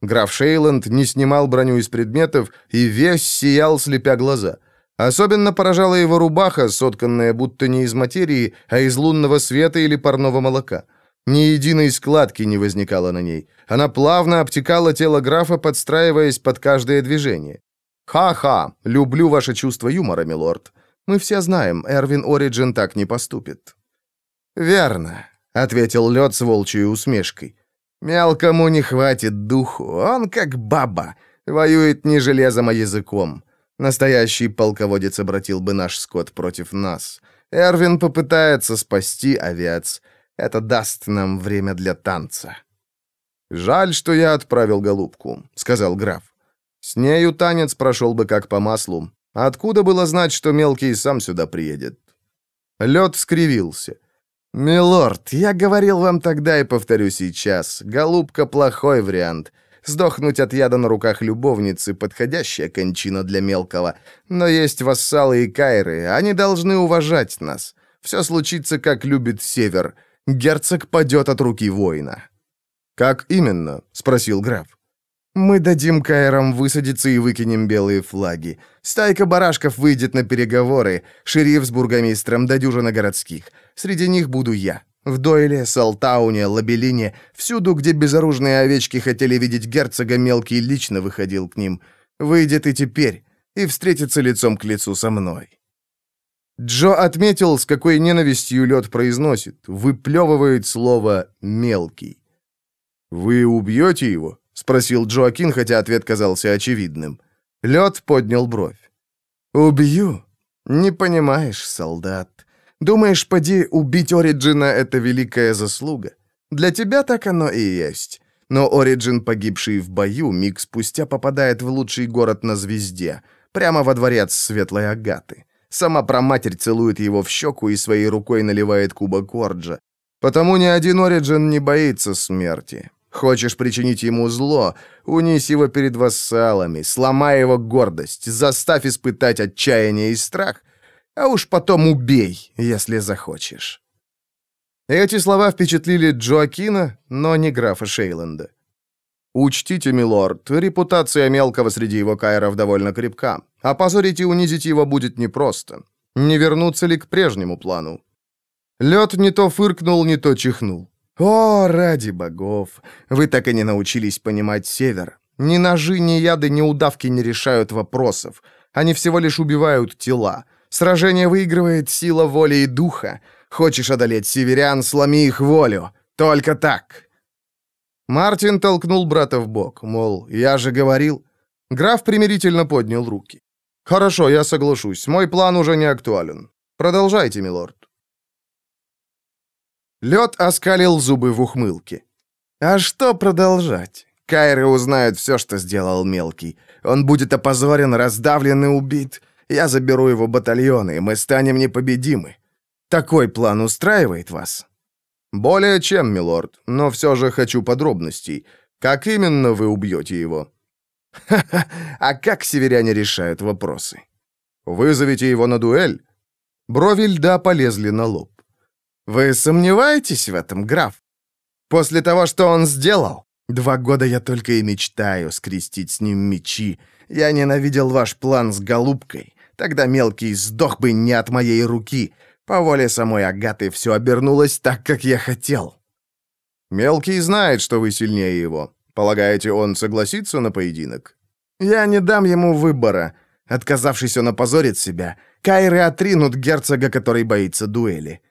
Граф Шейланд не снимал броню из предметов и весь сиял, слепя глаза. Особенно поражала его рубаха, сотканная будто не из материи, а из лунного света или парного молока. Ни единой складки не возникало на ней. Она плавно обтекала тело графа, подстраиваясь под каждое движение. «Ха-ха! Люблю ваше чувство юмора, милорд. Мы все знаем, Эрвин Ориджин так не поступит». «Верно», — ответил лед с волчьей усмешкой. «Мелкому не хватит духу, он как баба, воюет не железом, а языком. Настоящий полководец обратил бы наш скот против нас. Эрвин попытается спасти овец. Это даст нам время для танца». «Жаль, что я отправил голубку», — сказал граф. С нею танец прошел бы как по маслу. Откуда было знать, что мелкий сам сюда приедет? Лед скривился. «Милорд, я говорил вам тогда и повторю сейчас. Голубка — плохой вариант. Сдохнуть от яда на руках любовницы — подходящая кончина для мелкого. Но есть вассалы и кайры, они должны уважать нас. Все случится, как любит Север. Герцог падет от руки воина». «Как именно?» — спросил граф. Мы дадим кайрам высадиться и выкинем белые флаги. Стайка барашков выйдет на переговоры. Шериф с бургомистром до дюжина городских. Среди них буду я. В Дойле, Салтауне, Лабелине, всюду, где безоружные овечки хотели видеть герцога, мелкий лично выходил к ним. Выйдет и теперь, и встретится лицом к лицу со мной. Джо отметил, с какой ненавистью лед произносит, выплевывает слово «мелкий». «Вы убьете его?» — спросил Джоакин, хотя ответ казался очевидным. Лед поднял бровь. «Убью? Не понимаешь, солдат. Думаешь, поди, убить Ориджина — это великая заслуга? Для тебя так оно и есть. Но Ориджин, погибший в бою, миг спустя попадает в лучший город на звезде, прямо во дворец Светлой Агаты. Сама проматерь целует его в щеку и своей рукой наливает кубок Орджа. Потому ни один Ориджин не боится смерти. Хочешь причинить ему зло, унись его перед вассалами, сломай его гордость, заставь испытать отчаяние и страх, а уж потом убей, если захочешь». Эти слова впечатлили Джоакина, но не графа Шейланда. «Учтите, милорд, репутация мелкого среди его кайров довольно крепка. Опозорить и унизить его будет непросто. Не вернуться ли к прежнему плану?» Лед не то фыркнул, не то чихнул. О, ради богов! Вы так и не научились понимать север. Ни ножи, ни яды, ни удавки не решают вопросов. Они всего лишь убивают тела. Сражение выигрывает сила воли и духа. Хочешь одолеть северян, сломи их волю. Только так. Мартин толкнул брата в бок, мол, я же говорил. Граф примирительно поднял руки. «Хорошо, я соглашусь. Мой план уже не актуален. Продолжайте, милорд». Лед оскалил зубы в ухмылке. «А что продолжать? Кайры узнают все, что сделал мелкий. Он будет опозорен, раздавлен и убит. Я заберу его батальоны, и мы станем непобедимы. Такой план устраивает вас?» «Более чем, милорд, но все же хочу подробностей. Как именно вы убьете его?» «Ха-ха, а как северяне решают вопросы?» «Вызовите его на дуэль?» Брови льда полезли на лоб. «Вы сомневаетесь в этом, граф? После того, что он сделал? Два года я только и мечтаю скрестить с ним мечи. Я ненавидел ваш план с голубкой. Тогда мелкий сдох бы не от моей руки. По воле самой Агаты все обернулось так, как я хотел». «Мелкий знает, что вы сильнее его. Полагаете, он согласится на поединок?» «Я не дам ему выбора. Отказавшись, он опозорит себя. Кайры отринут герцога, который боится дуэли».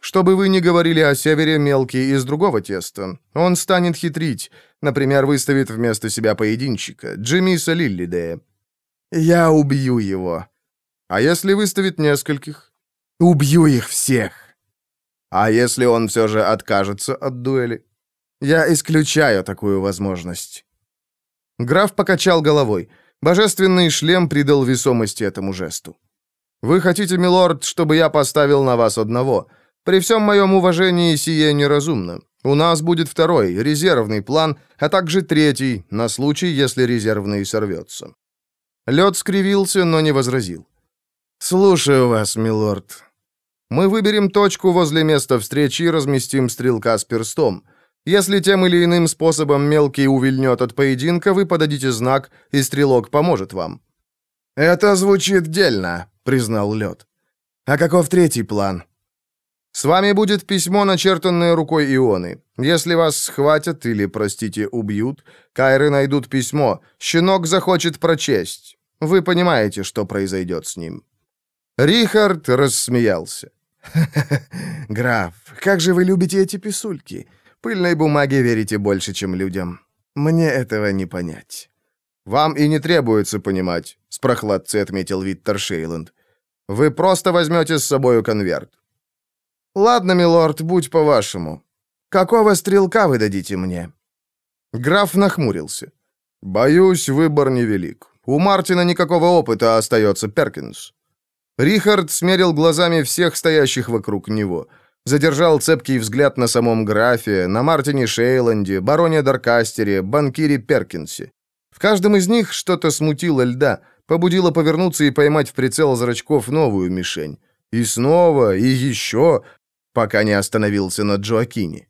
«Чтобы вы не говорили о севере, мелкий из другого теста. Он станет хитрить. Например, выставит вместо себя поединчика, Джимиса Лиллидея». «Я убью его». «А если выставит нескольких?» «Убью их всех». «А если он все же откажется от дуэли?» Я исключаю такую возможность». Граф покачал головой. Божественный шлем придал весомости этому жесту. «Вы хотите, милорд, чтобы я поставил на вас одного? При всем моем уважении сие неразумно. У нас будет второй, резервный план, а также третий, на случай, если резервный сорвется». Лед скривился, но не возразил. «Слушаю вас, милорд». «Мы выберем точку возле места встречи и разместим стрелка с перстом». Если тем или иным способом мелкий увильнет от поединка, вы подадите знак, и стрелок поможет вам». «Это звучит дельно», — признал Лед. «А каков третий план?» «С вами будет письмо, начертанное рукой Ионы. Если вас схватят или, простите, убьют, кайры найдут письмо. Щенок захочет прочесть. Вы понимаете, что произойдет с ним». Рихард рассмеялся. граф, как же вы любите эти писульки. Пыльной бумаге верите больше, чем людям. Мне этого не понять». «Вам и не требуется понимать», — с прохладцей отметил Виттер Шейланд. «Вы просто возьмете с собою конверт». «Ладно, милорд, будь по-вашему. Какого стрелка вы дадите мне?» Граф нахмурился. «Боюсь, выбор невелик. У Мартина никакого опыта, остается Перкинс». Рихард смерил глазами всех стоящих вокруг него — Задержал цепкий взгляд на самом графе, на Мартине Шейланде, бароне Даркастере, банкире Перкинсе. В каждом из них что-то смутило льда, побудило повернуться и поймать в прицел зрачков новую мишень. И снова, и еще, пока не остановился на Джоакине.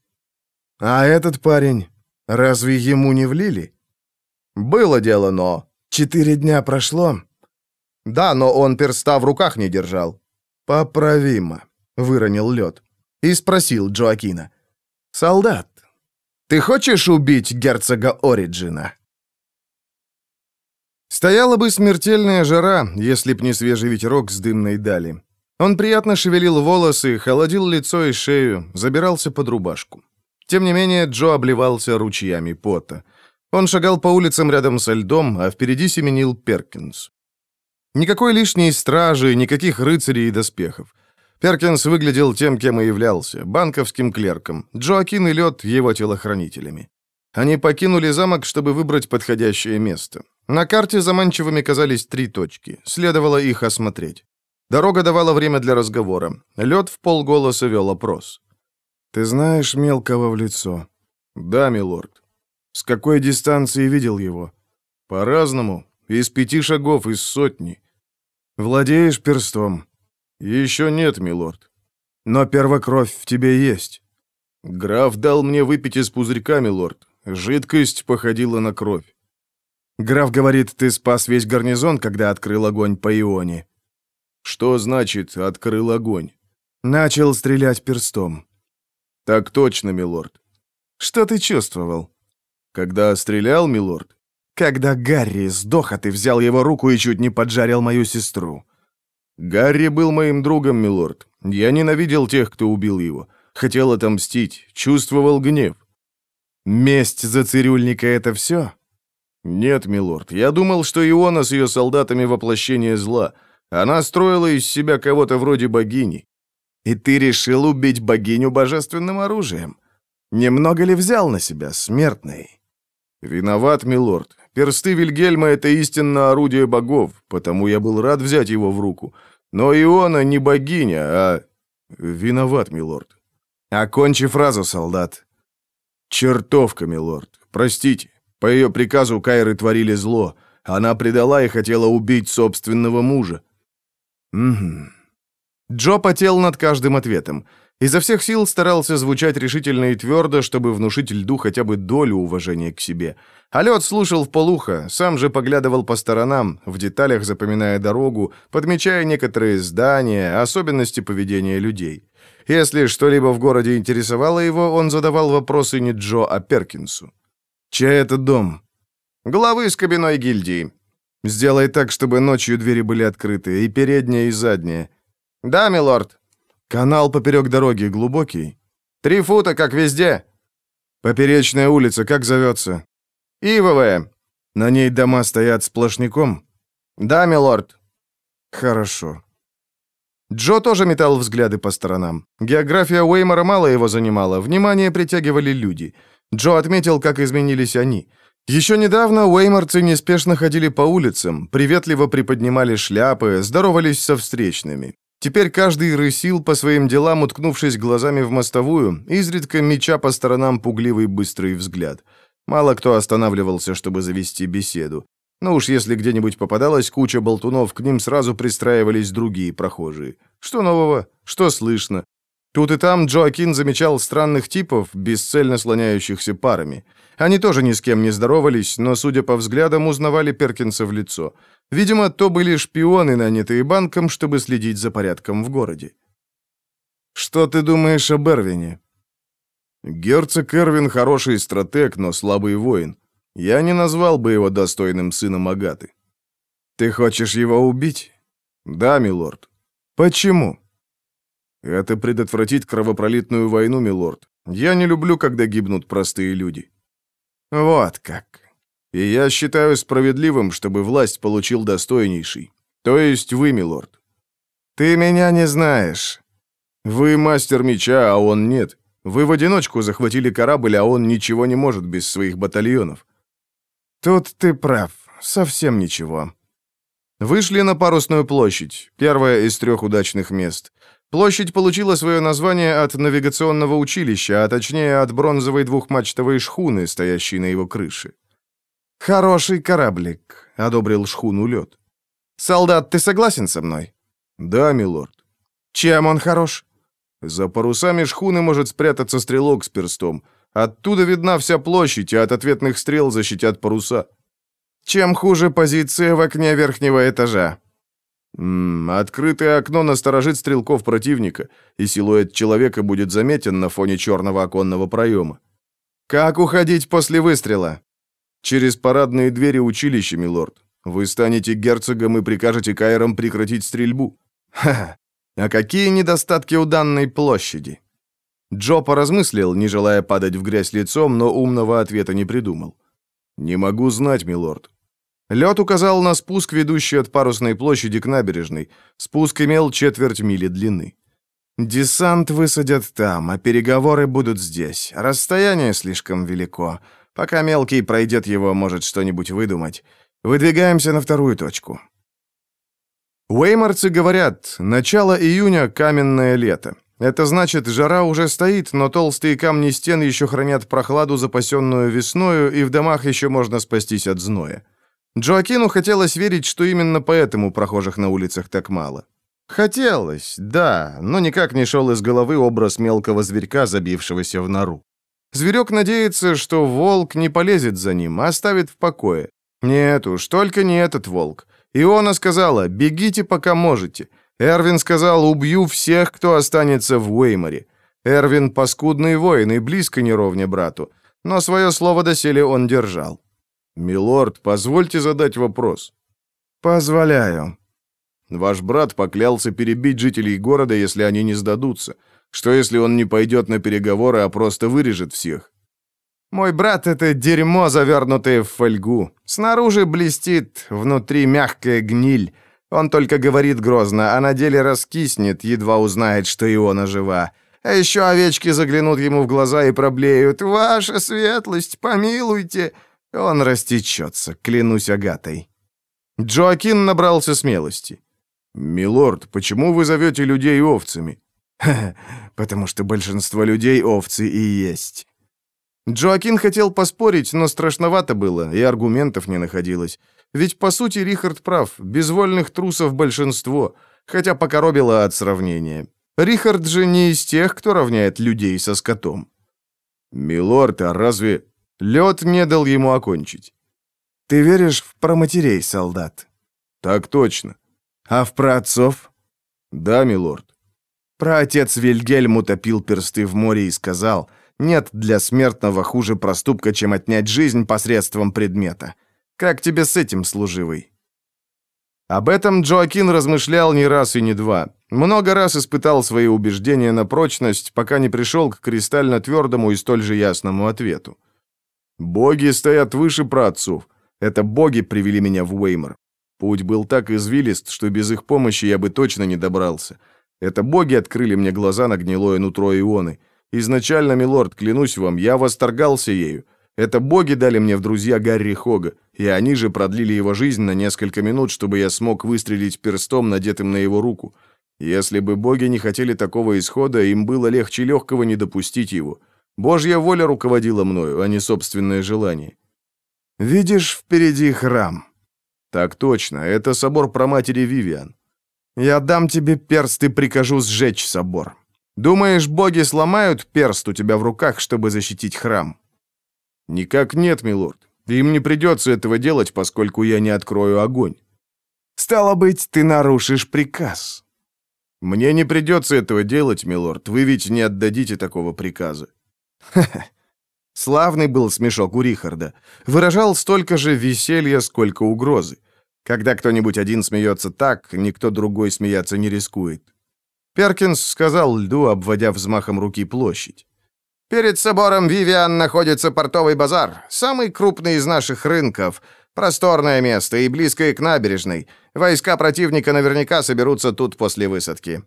«А этот парень, разве ему не влили?» «Было дело, но...» «Четыре дня прошло?» «Да, но он перста в руках не держал». «Поправимо», — выронил лед и спросил Джоакина. «Солдат, ты хочешь убить герцога Ориджина?» Стояла бы смертельная жара, если б не свежий ветерок с дымной дали. Он приятно шевелил волосы, холодил лицо и шею, забирался под рубашку. Тем не менее, Джо обливался ручьями пота. Он шагал по улицам рядом со льдом, а впереди семенил Перкинс. Никакой лишней стражи, никаких рыцарей и доспехов. Перкинс выглядел тем, кем и являлся, банковским клерком, Джоакин и Лед — его телохранителями. Они покинули замок, чтобы выбрать подходящее место. На карте заманчивыми казались три точки, следовало их осмотреть. Дорога давала время для разговора. Лед в полголоса вел опрос. «Ты знаешь мелкого в лицо?» «Да, милорд». «С какой дистанции видел его?» «По-разному. Из пяти шагов, из сотни». «Владеешь перстом?» «Еще нет, милорд». «Но первокровь в тебе есть». «Граф дал мне выпить из пузырька, милорд. Жидкость походила на кровь». «Граф говорит, ты спас весь гарнизон, когда открыл огонь по Ионе». «Что значит «открыл огонь»?» «Начал стрелять перстом». Так точно, милорд. Что ты чувствовал? Когда стрелял, милорд? Когда Гарри сдох, а ты взял его руку и чуть не поджарил мою сестру. Гарри был моим другом, милорд. Я ненавидел тех, кто убил его. Хотел отомстить, чувствовал гнев. Месть за цирюльника — это все? Нет, милорд. Я думал, что Иона с ее солдатами воплощение зла. Она строила из себя кого-то вроде богини. И ты решил убить богиню божественным оружием? Немного ли взял на себя, смертный? Виноват, милорд. Персты Вильгельма — это истинно орудие богов, потому я был рад взять его в руку. Но Иона не богиня, а... Виноват, милорд. Окончи фразу, солдат. Чертовка, милорд. Простите. По ее приказу Кайры творили зло. Она предала и хотела убить собственного мужа. Угу. Джо потел над каждым ответом. Изо всех сил старался звучать решительно и твердо, чтобы внушить льду хотя бы долю уважения к себе. А лед слушал в полухо, сам же поглядывал по сторонам, в деталях запоминая дорогу, подмечая некоторые здания, особенности поведения людей. Если что-либо в городе интересовало его, он задавал вопросы не Джо, а Перкинсу. «Чей это дом?» «Главы кабиной гильдии. Сделай так, чтобы ночью двери были открыты, и передняя, и задняя. «Да, милорд». «Канал поперек дороги глубокий?» «Три фута, как везде». «Поперечная улица, как зовется?» «Ивовая». «На ней дома стоят сплошняком?» «Да, милорд». «Хорошо». Джо тоже метал взгляды по сторонам. География Уэймора мало его занимала, внимание притягивали люди. Джо отметил, как изменились они. Еще недавно уэйморцы неспешно ходили по улицам, приветливо приподнимали шляпы, здоровались со встречными. Теперь каждый рысил по своим делам, уткнувшись глазами в мостовую, изредка меча по сторонам пугливый быстрый взгляд. Мало кто останавливался, чтобы завести беседу. Но уж если где-нибудь попадалась куча болтунов, к ним сразу пристраивались другие прохожие. Что нового? Что слышно? Тут и там Джоакин замечал странных типов, бесцельно слоняющихся парами. Они тоже ни с кем не здоровались, но, судя по взглядам, узнавали Перкинса в лицо. Видимо, то были шпионы, нанятые банком, чтобы следить за порядком в городе. «Что ты думаешь об Эрвине?» «Герцог Эрвин хороший стратег, но слабый воин. Я не назвал бы его достойным сыном Агаты». «Ты хочешь его убить?» «Да, милорд». «Почему?» «Это предотвратить кровопролитную войну, милорд. Я не люблю, когда гибнут простые люди». «Вот как. И я считаю справедливым, чтобы власть получил достойнейший. То есть вы, милорд. Ты меня не знаешь. Вы мастер меча, а он нет. Вы в одиночку захватили корабль, а он ничего не может без своих батальонов. Тут ты прав. Совсем ничего. Вышли на парусную площадь, первая из трех удачных мест. Площадь получила свое название от навигационного училища, а точнее от бронзовой двухмачтовой шхуны, стоящей на его крыше. «Хороший кораблик», — одобрил шхуну лед. «Солдат, ты согласен со мной?» «Да, милорд». «Чем он хорош?» «За парусами шхуны может спрятаться стрелок с перстом. Оттуда видна вся площадь, и от ответных стрел защитят паруса». «Чем хуже позиция в окне верхнего этажа?» М -м, открытое окно насторожит стрелков противника, и силуэт человека будет заметен на фоне черного оконного проема. «Как уходить после выстрела?» Через парадные двери училища, милорд. Вы станете герцогом и прикажете кайрам прекратить стрельбу. Ха-ха. А какие недостатки у данной площади? Джо поразмыслил, не желая падать в грязь лицом, но умного ответа не придумал. Не могу знать, милорд. Лед указал на спуск, ведущий от парусной площади к набережной. Спуск имел четверть мили длины. Десант высадят там, а переговоры будут здесь. Расстояние слишком велико. Пока мелкий пройдет его, может что-нибудь выдумать. Выдвигаемся на вторую точку. Уэйморцы говорят, начало июня — каменное лето. Это значит, жара уже стоит, но толстые камни стен еще хранят прохладу, запасенную весною, и в домах еще можно спастись от зноя. Джоакину хотелось верить, что именно поэтому прохожих на улицах так мало. Хотелось, да, но никак не шел из головы образ мелкого зверька, забившегося в нору. Зверек надеется, что волк не полезет за ним, а оставит в покое. Нет уж, только не этот волк. Иона сказала, бегите, пока можете. Эрвин сказал, убью всех, кто останется в Уэйморе. Эрвин — паскудный воин и близко не ровня брату, но свое слово доселе он держал. «Милорд, позвольте задать вопрос». «Позволяю». «Ваш брат поклялся перебить жителей города, если они не сдадутся. Что, если он не пойдет на переговоры, а просто вырежет всех?» «Мой брат — это дерьмо, завернутое в фольгу. Снаружи блестит, внутри мягкая гниль. Он только говорит грозно, а на деле раскиснет, едва узнает, что Иона жива. А еще овечки заглянут ему в глаза и проблеют. «Ваша светлость, помилуйте!» Он растечется, клянусь Агатой. Джоакин набрался смелости. «Милорд, почему вы зовете людей овцами?» «Потому что большинство людей овцы и есть». Джоакин хотел поспорить, но страшновато было, и аргументов не находилось. Ведь, по сути, Рихард прав, безвольных трусов большинство, хотя покоробило от сравнения. Рихард же не из тех, кто равняет людей со скотом. «Милорд, а разве...» Лед не дал ему окончить. «Ты веришь в проматерей, солдат?» «Так точно». «А в праотцов?» «Да, милорд». Праотец Вильгельм утопил персты в море и сказал, «Нет для смертного хуже проступка, чем отнять жизнь посредством предмета. Как тебе с этим, служивый?» Об этом Джоакин размышлял не раз и не два. Много раз испытал свои убеждения на прочность, пока не пришел к кристально твердому и столь же ясному ответу. «Боги стоят выше праотцов. Это боги привели меня в Уэймор. Путь был так извилист, что без их помощи я бы точно не добрался. Это боги открыли мне глаза на гнилое нутро Ионы. Изначально, милорд, клянусь вам, я восторгался ею. Это боги дали мне в друзья Гарри Хога, и они же продлили его жизнь на несколько минут, чтобы я смог выстрелить перстом, надетым на его руку. Если бы боги не хотели такого исхода, им было легче легкого не допустить его. Божья воля руководила мною, а не собственное желание. «Видишь впереди храм?» «Так точно, это собор проматери Вивиан». «Я дам тебе перст и прикажу сжечь собор. Думаешь, боги сломают перст у тебя в руках, чтобы защитить храм?» «Никак нет, милорд. Им не придется этого делать, поскольку я не открою огонь». «Стало быть, ты нарушишь приказ». «Мне не придется этого делать, милорд. Вы ведь не отдадите такого приказа». Славный был смешок у Рихарда. Выражал столько же веселья, сколько угрозы. Когда кто-нибудь один смеется так, никто другой смеяться не рискует. Перкинс сказал льду, обводя взмахом руки площадь. «Перед собором Вивиан находится портовый базар, самый крупный из наших рынков. Просторное место и близкое к набережной. Войска противника наверняка соберутся тут после высадки.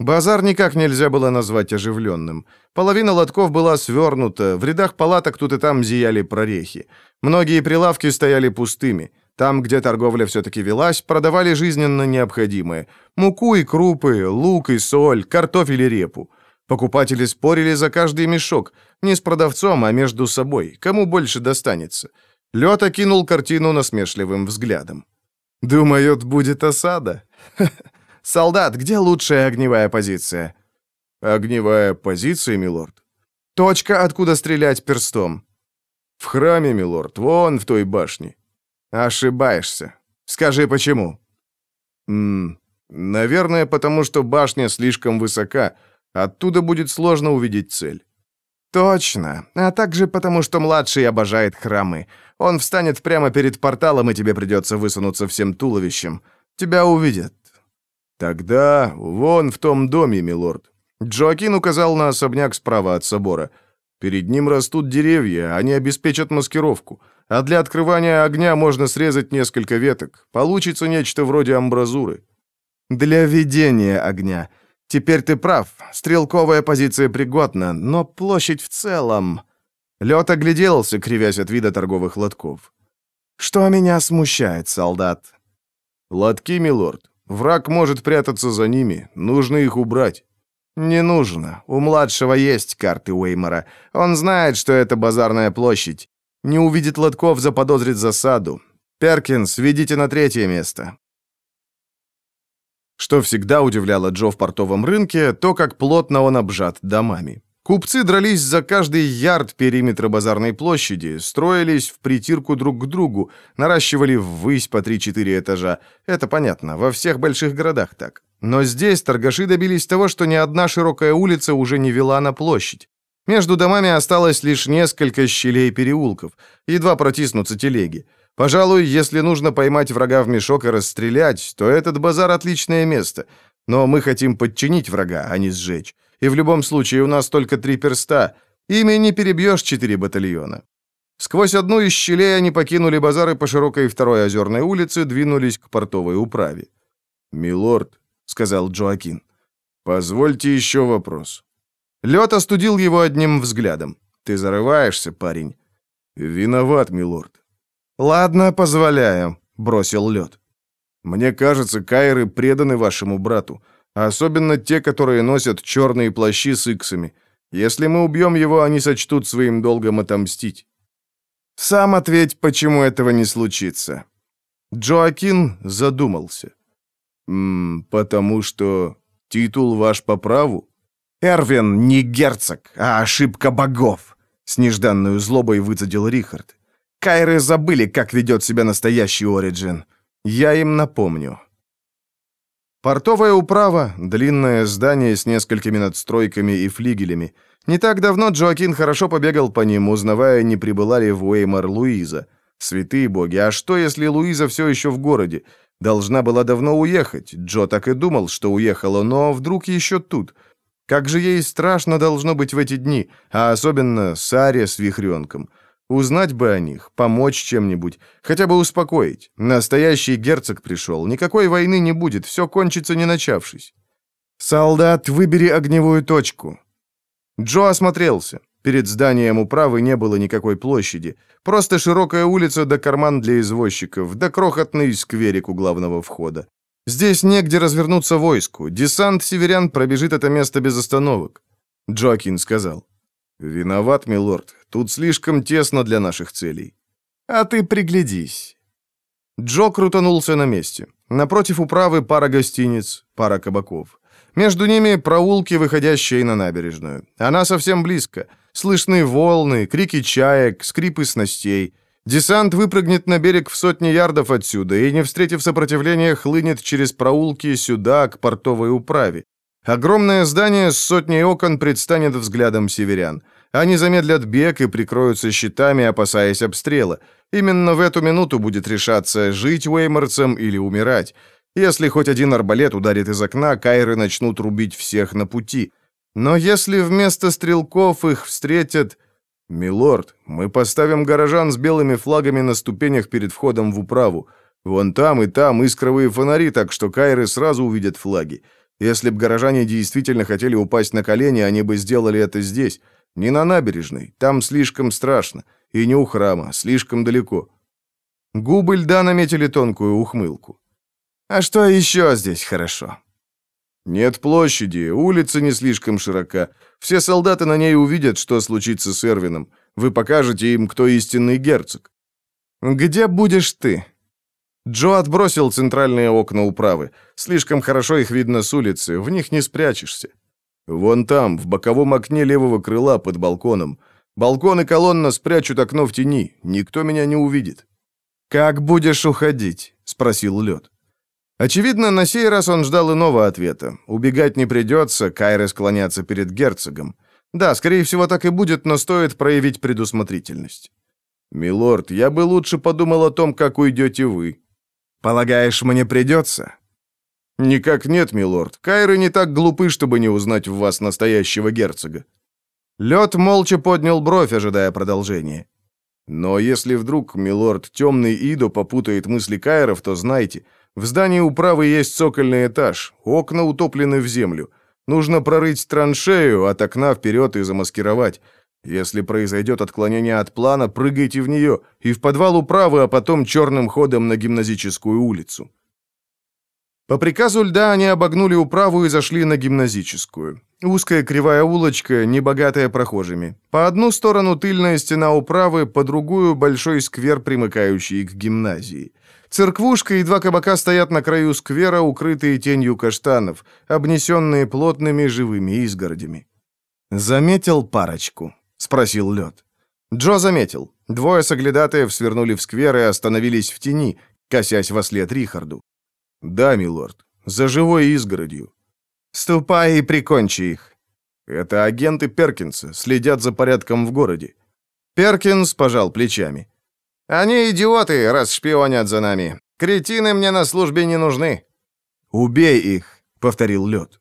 Базар никак нельзя было назвать оживленным. Половина лотков была свернута, в рядах палаток тут и там зияли прорехи. Многие прилавки стояли пустыми. Там, где торговля все-таки велась, продавали жизненно необходимое. Муку и крупы, лук и соль, картофель и репу. Покупатели спорили за каждый мешок. Не с продавцом, а между собой. Кому больше достанется. Лед окинул картину насмешливым взглядом. «Думают, будет осада?» «Солдат, где лучшая огневая позиция?» «Огневая позиция, милорд?» «Точка, откуда стрелять перстом?» «В храме, милорд, вон в той башне». «Ошибаешься. Скажи, почему?» «Ммм, наверное, потому что башня слишком высока. Оттуда будет сложно увидеть цель». «Точно. А также потому, что младший обожает храмы. Он встанет прямо перед порталом, и тебе придется высунуться всем туловищем. Тебя увидят. «Тогда вон в том доме, милорд». Джоакин указал на особняк справа от собора. «Перед ним растут деревья, они обеспечат маскировку. А для открывания огня можно срезать несколько веток. Получится нечто вроде амбразуры». «Для ведения огня. Теперь ты прав. Стрелковая позиция пригодна, но площадь в целом...» Лед огляделся, кривясь от вида торговых лотков. «Что меня смущает, солдат?» «Лотки, милорд. Враг может прятаться за ними, нужно их убрать. Не нужно. У младшего есть карты Уэймора. Он знает, что это базарная площадь. Не увидит лотков, заподозрит засаду. Перкинс, ведите на третье место. Что всегда удивляло Джо в портовом рынке, то, как плотно он обжат домами. Купцы дрались за каждый ярд периметра базарной площади, строились в притирку друг к другу, наращивали ввысь по 3-4 этажа. Это понятно, во всех больших городах так. Но здесь торгаши добились того, что ни одна широкая улица уже не вела на площадь. Между домами осталось лишь несколько щелей переулков, едва протиснуться телеги. Пожалуй, если нужно поймать врага в мешок и расстрелять, то этот базар отличное место. Но мы хотим подчинить врага, а не сжечь и в любом случае у нас только три перста. Ими не перебьешь четыре батальона. Сквозь одну из щелей они покинули базары по широкой второй озерной улице, двинулись к портовой управе. «Милорд», — сказал Джоакин, — «позвольте еще вопрос». Лед остудил его одним взглядом. «Ты зарываешься, парень». «Виноват, милорд». «Ладно, позволяю», — бросил лед. «Мне кажется, кайры преданы вашему брату. Особенно те, которые носят черные плащи с иксами. Если мы убьем его, они сочтут своим долгом отомстить. Сам ответь, почему этого не случится. Джоакин задумался. «М -м, потому что титул ваш по праву? Эрвин не герцог, а ошибка богов, с нежданной злобой выцедил Рихард. Кайры забыли, как ведет себя настоящий Ориджин. Я им напомню. Портовая управа, длинное здание с несколькими надстройками и флигелями. Не так давно Джоакин хорошо побегал по ним, узнавая, не прибыла ли в Уэймор Луиза. Святые боги, а что, если Луиза все еще в городе? Должна была давно уехать. Джо так и думал, что уехала, но вдруг еще тут. Как же ей страшно должно быть в эти дни, а особенно Саре с вихренком. Узнать бы о них, помочь чем-нибудь, хотя бы успокоить. Настоящий герцог пришел, никакой войны не будет, все кончится не начавшись. «Солдат, выбери огневую точку». Джо осмотрелся. Перед зданием управы не было никакой площади. Просто широкая улица да карман для извозчиков, да крохотный скверик у главного входа. Здесь негде развернуться войску. Десант северян пробежит это место без остановок. Джоакин сказал. «Виноват, милорд. Тут слишком тесно для наших целей». «А ты приглядись». Джо крутанулся на месте. Напротив управы пара гостиниц, пара кабаков. Между ними проулки, выходящие на набережную. Она совсем близко. Слышны волны, крики чаек, скрипы снастей. Десант выпрыгнет на берег в сотни ярдов отсюда и, не встретив сопротивления, хлынет через проулки сюда, к портовой управе. Огромное здание с сотней окон предстанет взглядом северян. Они замедлят бег и прикроются щитами, опасаясь обстрела. Именно в эту минуту будет решаться, жить уэйморцам или умирать. Если хоть один арбалет ударит из окна, кайры начнут рубить всех на пути. Но если вместо стрелков их встретят... «Милорд, мы поставим горожан с белыми флагами на ступенях перед входом в управу. Вон там и там искровые фонари, так что кайры сразу увидят флаги. Если бы горожане действительно хотели упасть на колени, они бы сделали это здесь, не на набережной. Там слишком страшно. И не у храма, слишком далеко. Губы льда наметили тонкую ухмылку. А что еще здесь хорошо? Нет площади, улица не слишком широка. Все солдаты на ней увидят, что случится с Эрвином. Вы покажете им, кто истинный герцог. Где будешь ты? Джо отбросил центральные окна управы. Слишком хорошо их видно с улицы, в них не спрячешься. Вон там, в боковом окне левого крыла под балконом. Балкон и колонна спрячут окно в тени. Никто меня не увидит. «Как будешь уходить?» — спросил Лед. Очевидно, на сей раз он ждал иного ответа. Убегать не придется, Кайры склоняться перед герцогом. Да, скорее всего, так и будет, но стоит проявить предусмотрительность. «Милорд, я бы лучше подумал о том, как уйдете вы», Полагаешь, мне придется?» «Никак нет, милорд. Кайры не так глупы, чтобы не узнать в вас настоящего герцога». Лед молча поднял бровь, ожидая продолжения. «Но если вдруг, милорд, темный Идо попутает мысли Кайров, то знайте, в здании управы есть цокольный этаж, окна утоплены в землю. Нужно прорыть траншею от окна вперед и замаскировать. Если произойдет отклонение от плана, прыгайте в нее и в подвал управы, а потом черным ходом на гимназическую улицу. По приказу льда они обогнули управу и зашли на гимназическую. Узкая кривая улочка, небогатая прохожими. По одну сторону тыльная стена управы, по другую большой сквер, примыкающий к гимназии. Церквушка и два кабака стоят на краю сквера, укрытые тенью каштанов, обнесенные плотными живыми изгородями. «Заметил парочку?» — спросил Лед. Джо заметил. Двое соглядатаев свернули в сквер и остановились в тени, косясь во след Рихарду. «Да, милорд, за живой изгородью». «Ступай и прикончи их». «Это агенты Перкинса, следят за порядком в городе». Перкинс пожал плечами. «Они идиоты, раз шпионят за нами. Кретины мне на службе не нужны». «Убей их», — повторил Лед.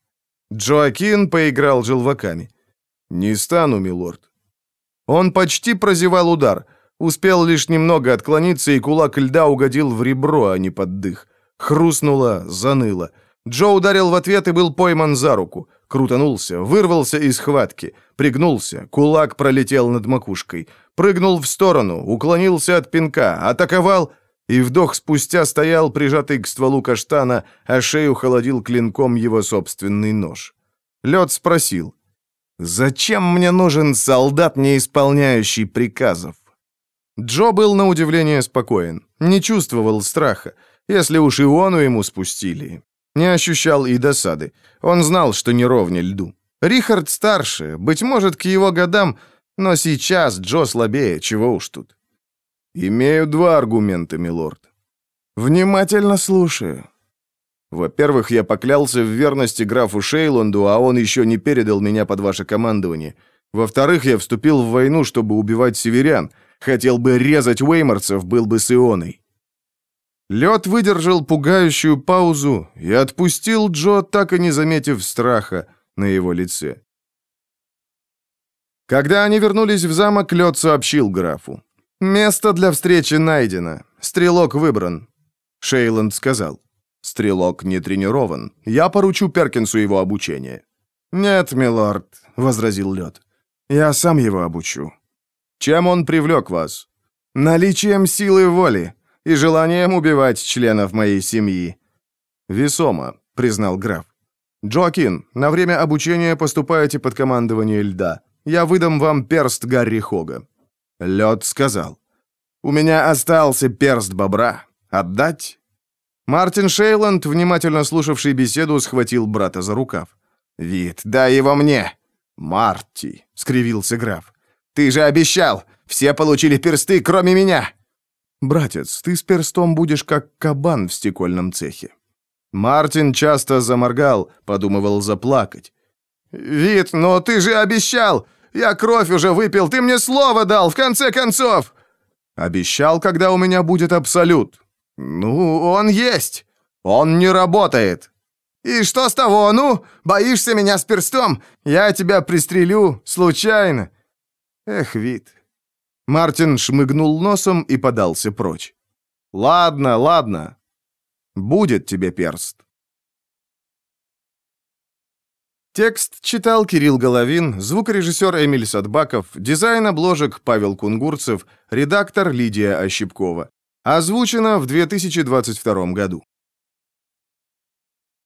Джоакин поиграл желваками. «Не стану, милорд». Он почти прозевал удар, успел лишь немного отклониться, и кулак льда угодил в ребро, а не под дых. Хрустнуло, заныло. Джо ударил в ответ и был пойман за руку. Крутанулся, вырвался из схватки, пригнулся, кулак пролетел над макушкой, прыгнул в сторону, уклонился от пинка, атаковал и вдох спустя стоял, прижатый к стволу каштана, а шею холодил клинком его собственный нож. Лед спросил, «Зачем мне нужен солдат, не исполняющий приказов?» Джо был на удивление спокоен, не чувствовал страха, если уж Иону ему спустили. Не ощущал и досады. Он знал, что не ровня льду. Рихард старше, быть может, к его годам, но сейчас Джо слабее, чего уж тут. «Имею два аргумента, милорд». «Внимательно слушаю». «Во-первых, я поклялся в верности графу Шейланду, а он еще не передал меня под ваше командование. Во-вторых, я вступил в войну, чтобы убивать северян. Хотел бы резать уэйморцев, был бы с Ионой». Лед выдержал пугающую паузу и отпустил Джо, так и не заметив страха на его лице. Когда они вернулись в замок, Лед сообщил графу. «Место для встречи найдено. Стрелок выбран». Шейланд сказал. «Стрелок не тренирован. Я поручу Перкинсу его обучение». «Нет, милорд», — возразил Лед. «Я сам его обучу». «Чем он привлек вас?» «Наличием силы воли и желанием убивать членов моей семьи». «Весомо», — признал граф. «Джоакин, на время обучения поступаете под командование льда. Я выдам вам перст Гарри Хога. Лед сказал. «У меня остался перст бобра. Отдать?» Мартин Шейланд, внимательно слушавший беседу, схватил брата за рукав. «Вид, дай его мне!» «Марти!» — скривился граф. «Ты же обещал! Все получили персты, кроме меня!» «Братец, ты с перстом будешь как кабан в стекольном цехе». Мартин часто заморгал, подумывал заплакать. «Вид, но ты же обещал! Я кровь уже выпил, ты мне слово дал, в конце концов!» «Обещал, когда у меня будет абсолют». «Ну, он есть. Он не работает». «И что с того? Ну, боишься меня с перстом? Я тебя пристрелю, случайно». «Эх, вид». Мартин шмыгнул носом и подался прочь. «Ладно, ладно. Будет тебе перст». Текст читал Кирилл Головин, звукорежиссер Эмиль Садбаков, дизайн обложек Павел Кунгурцев, редактор Лидия Ощепкова. Озвучено в 2022 году.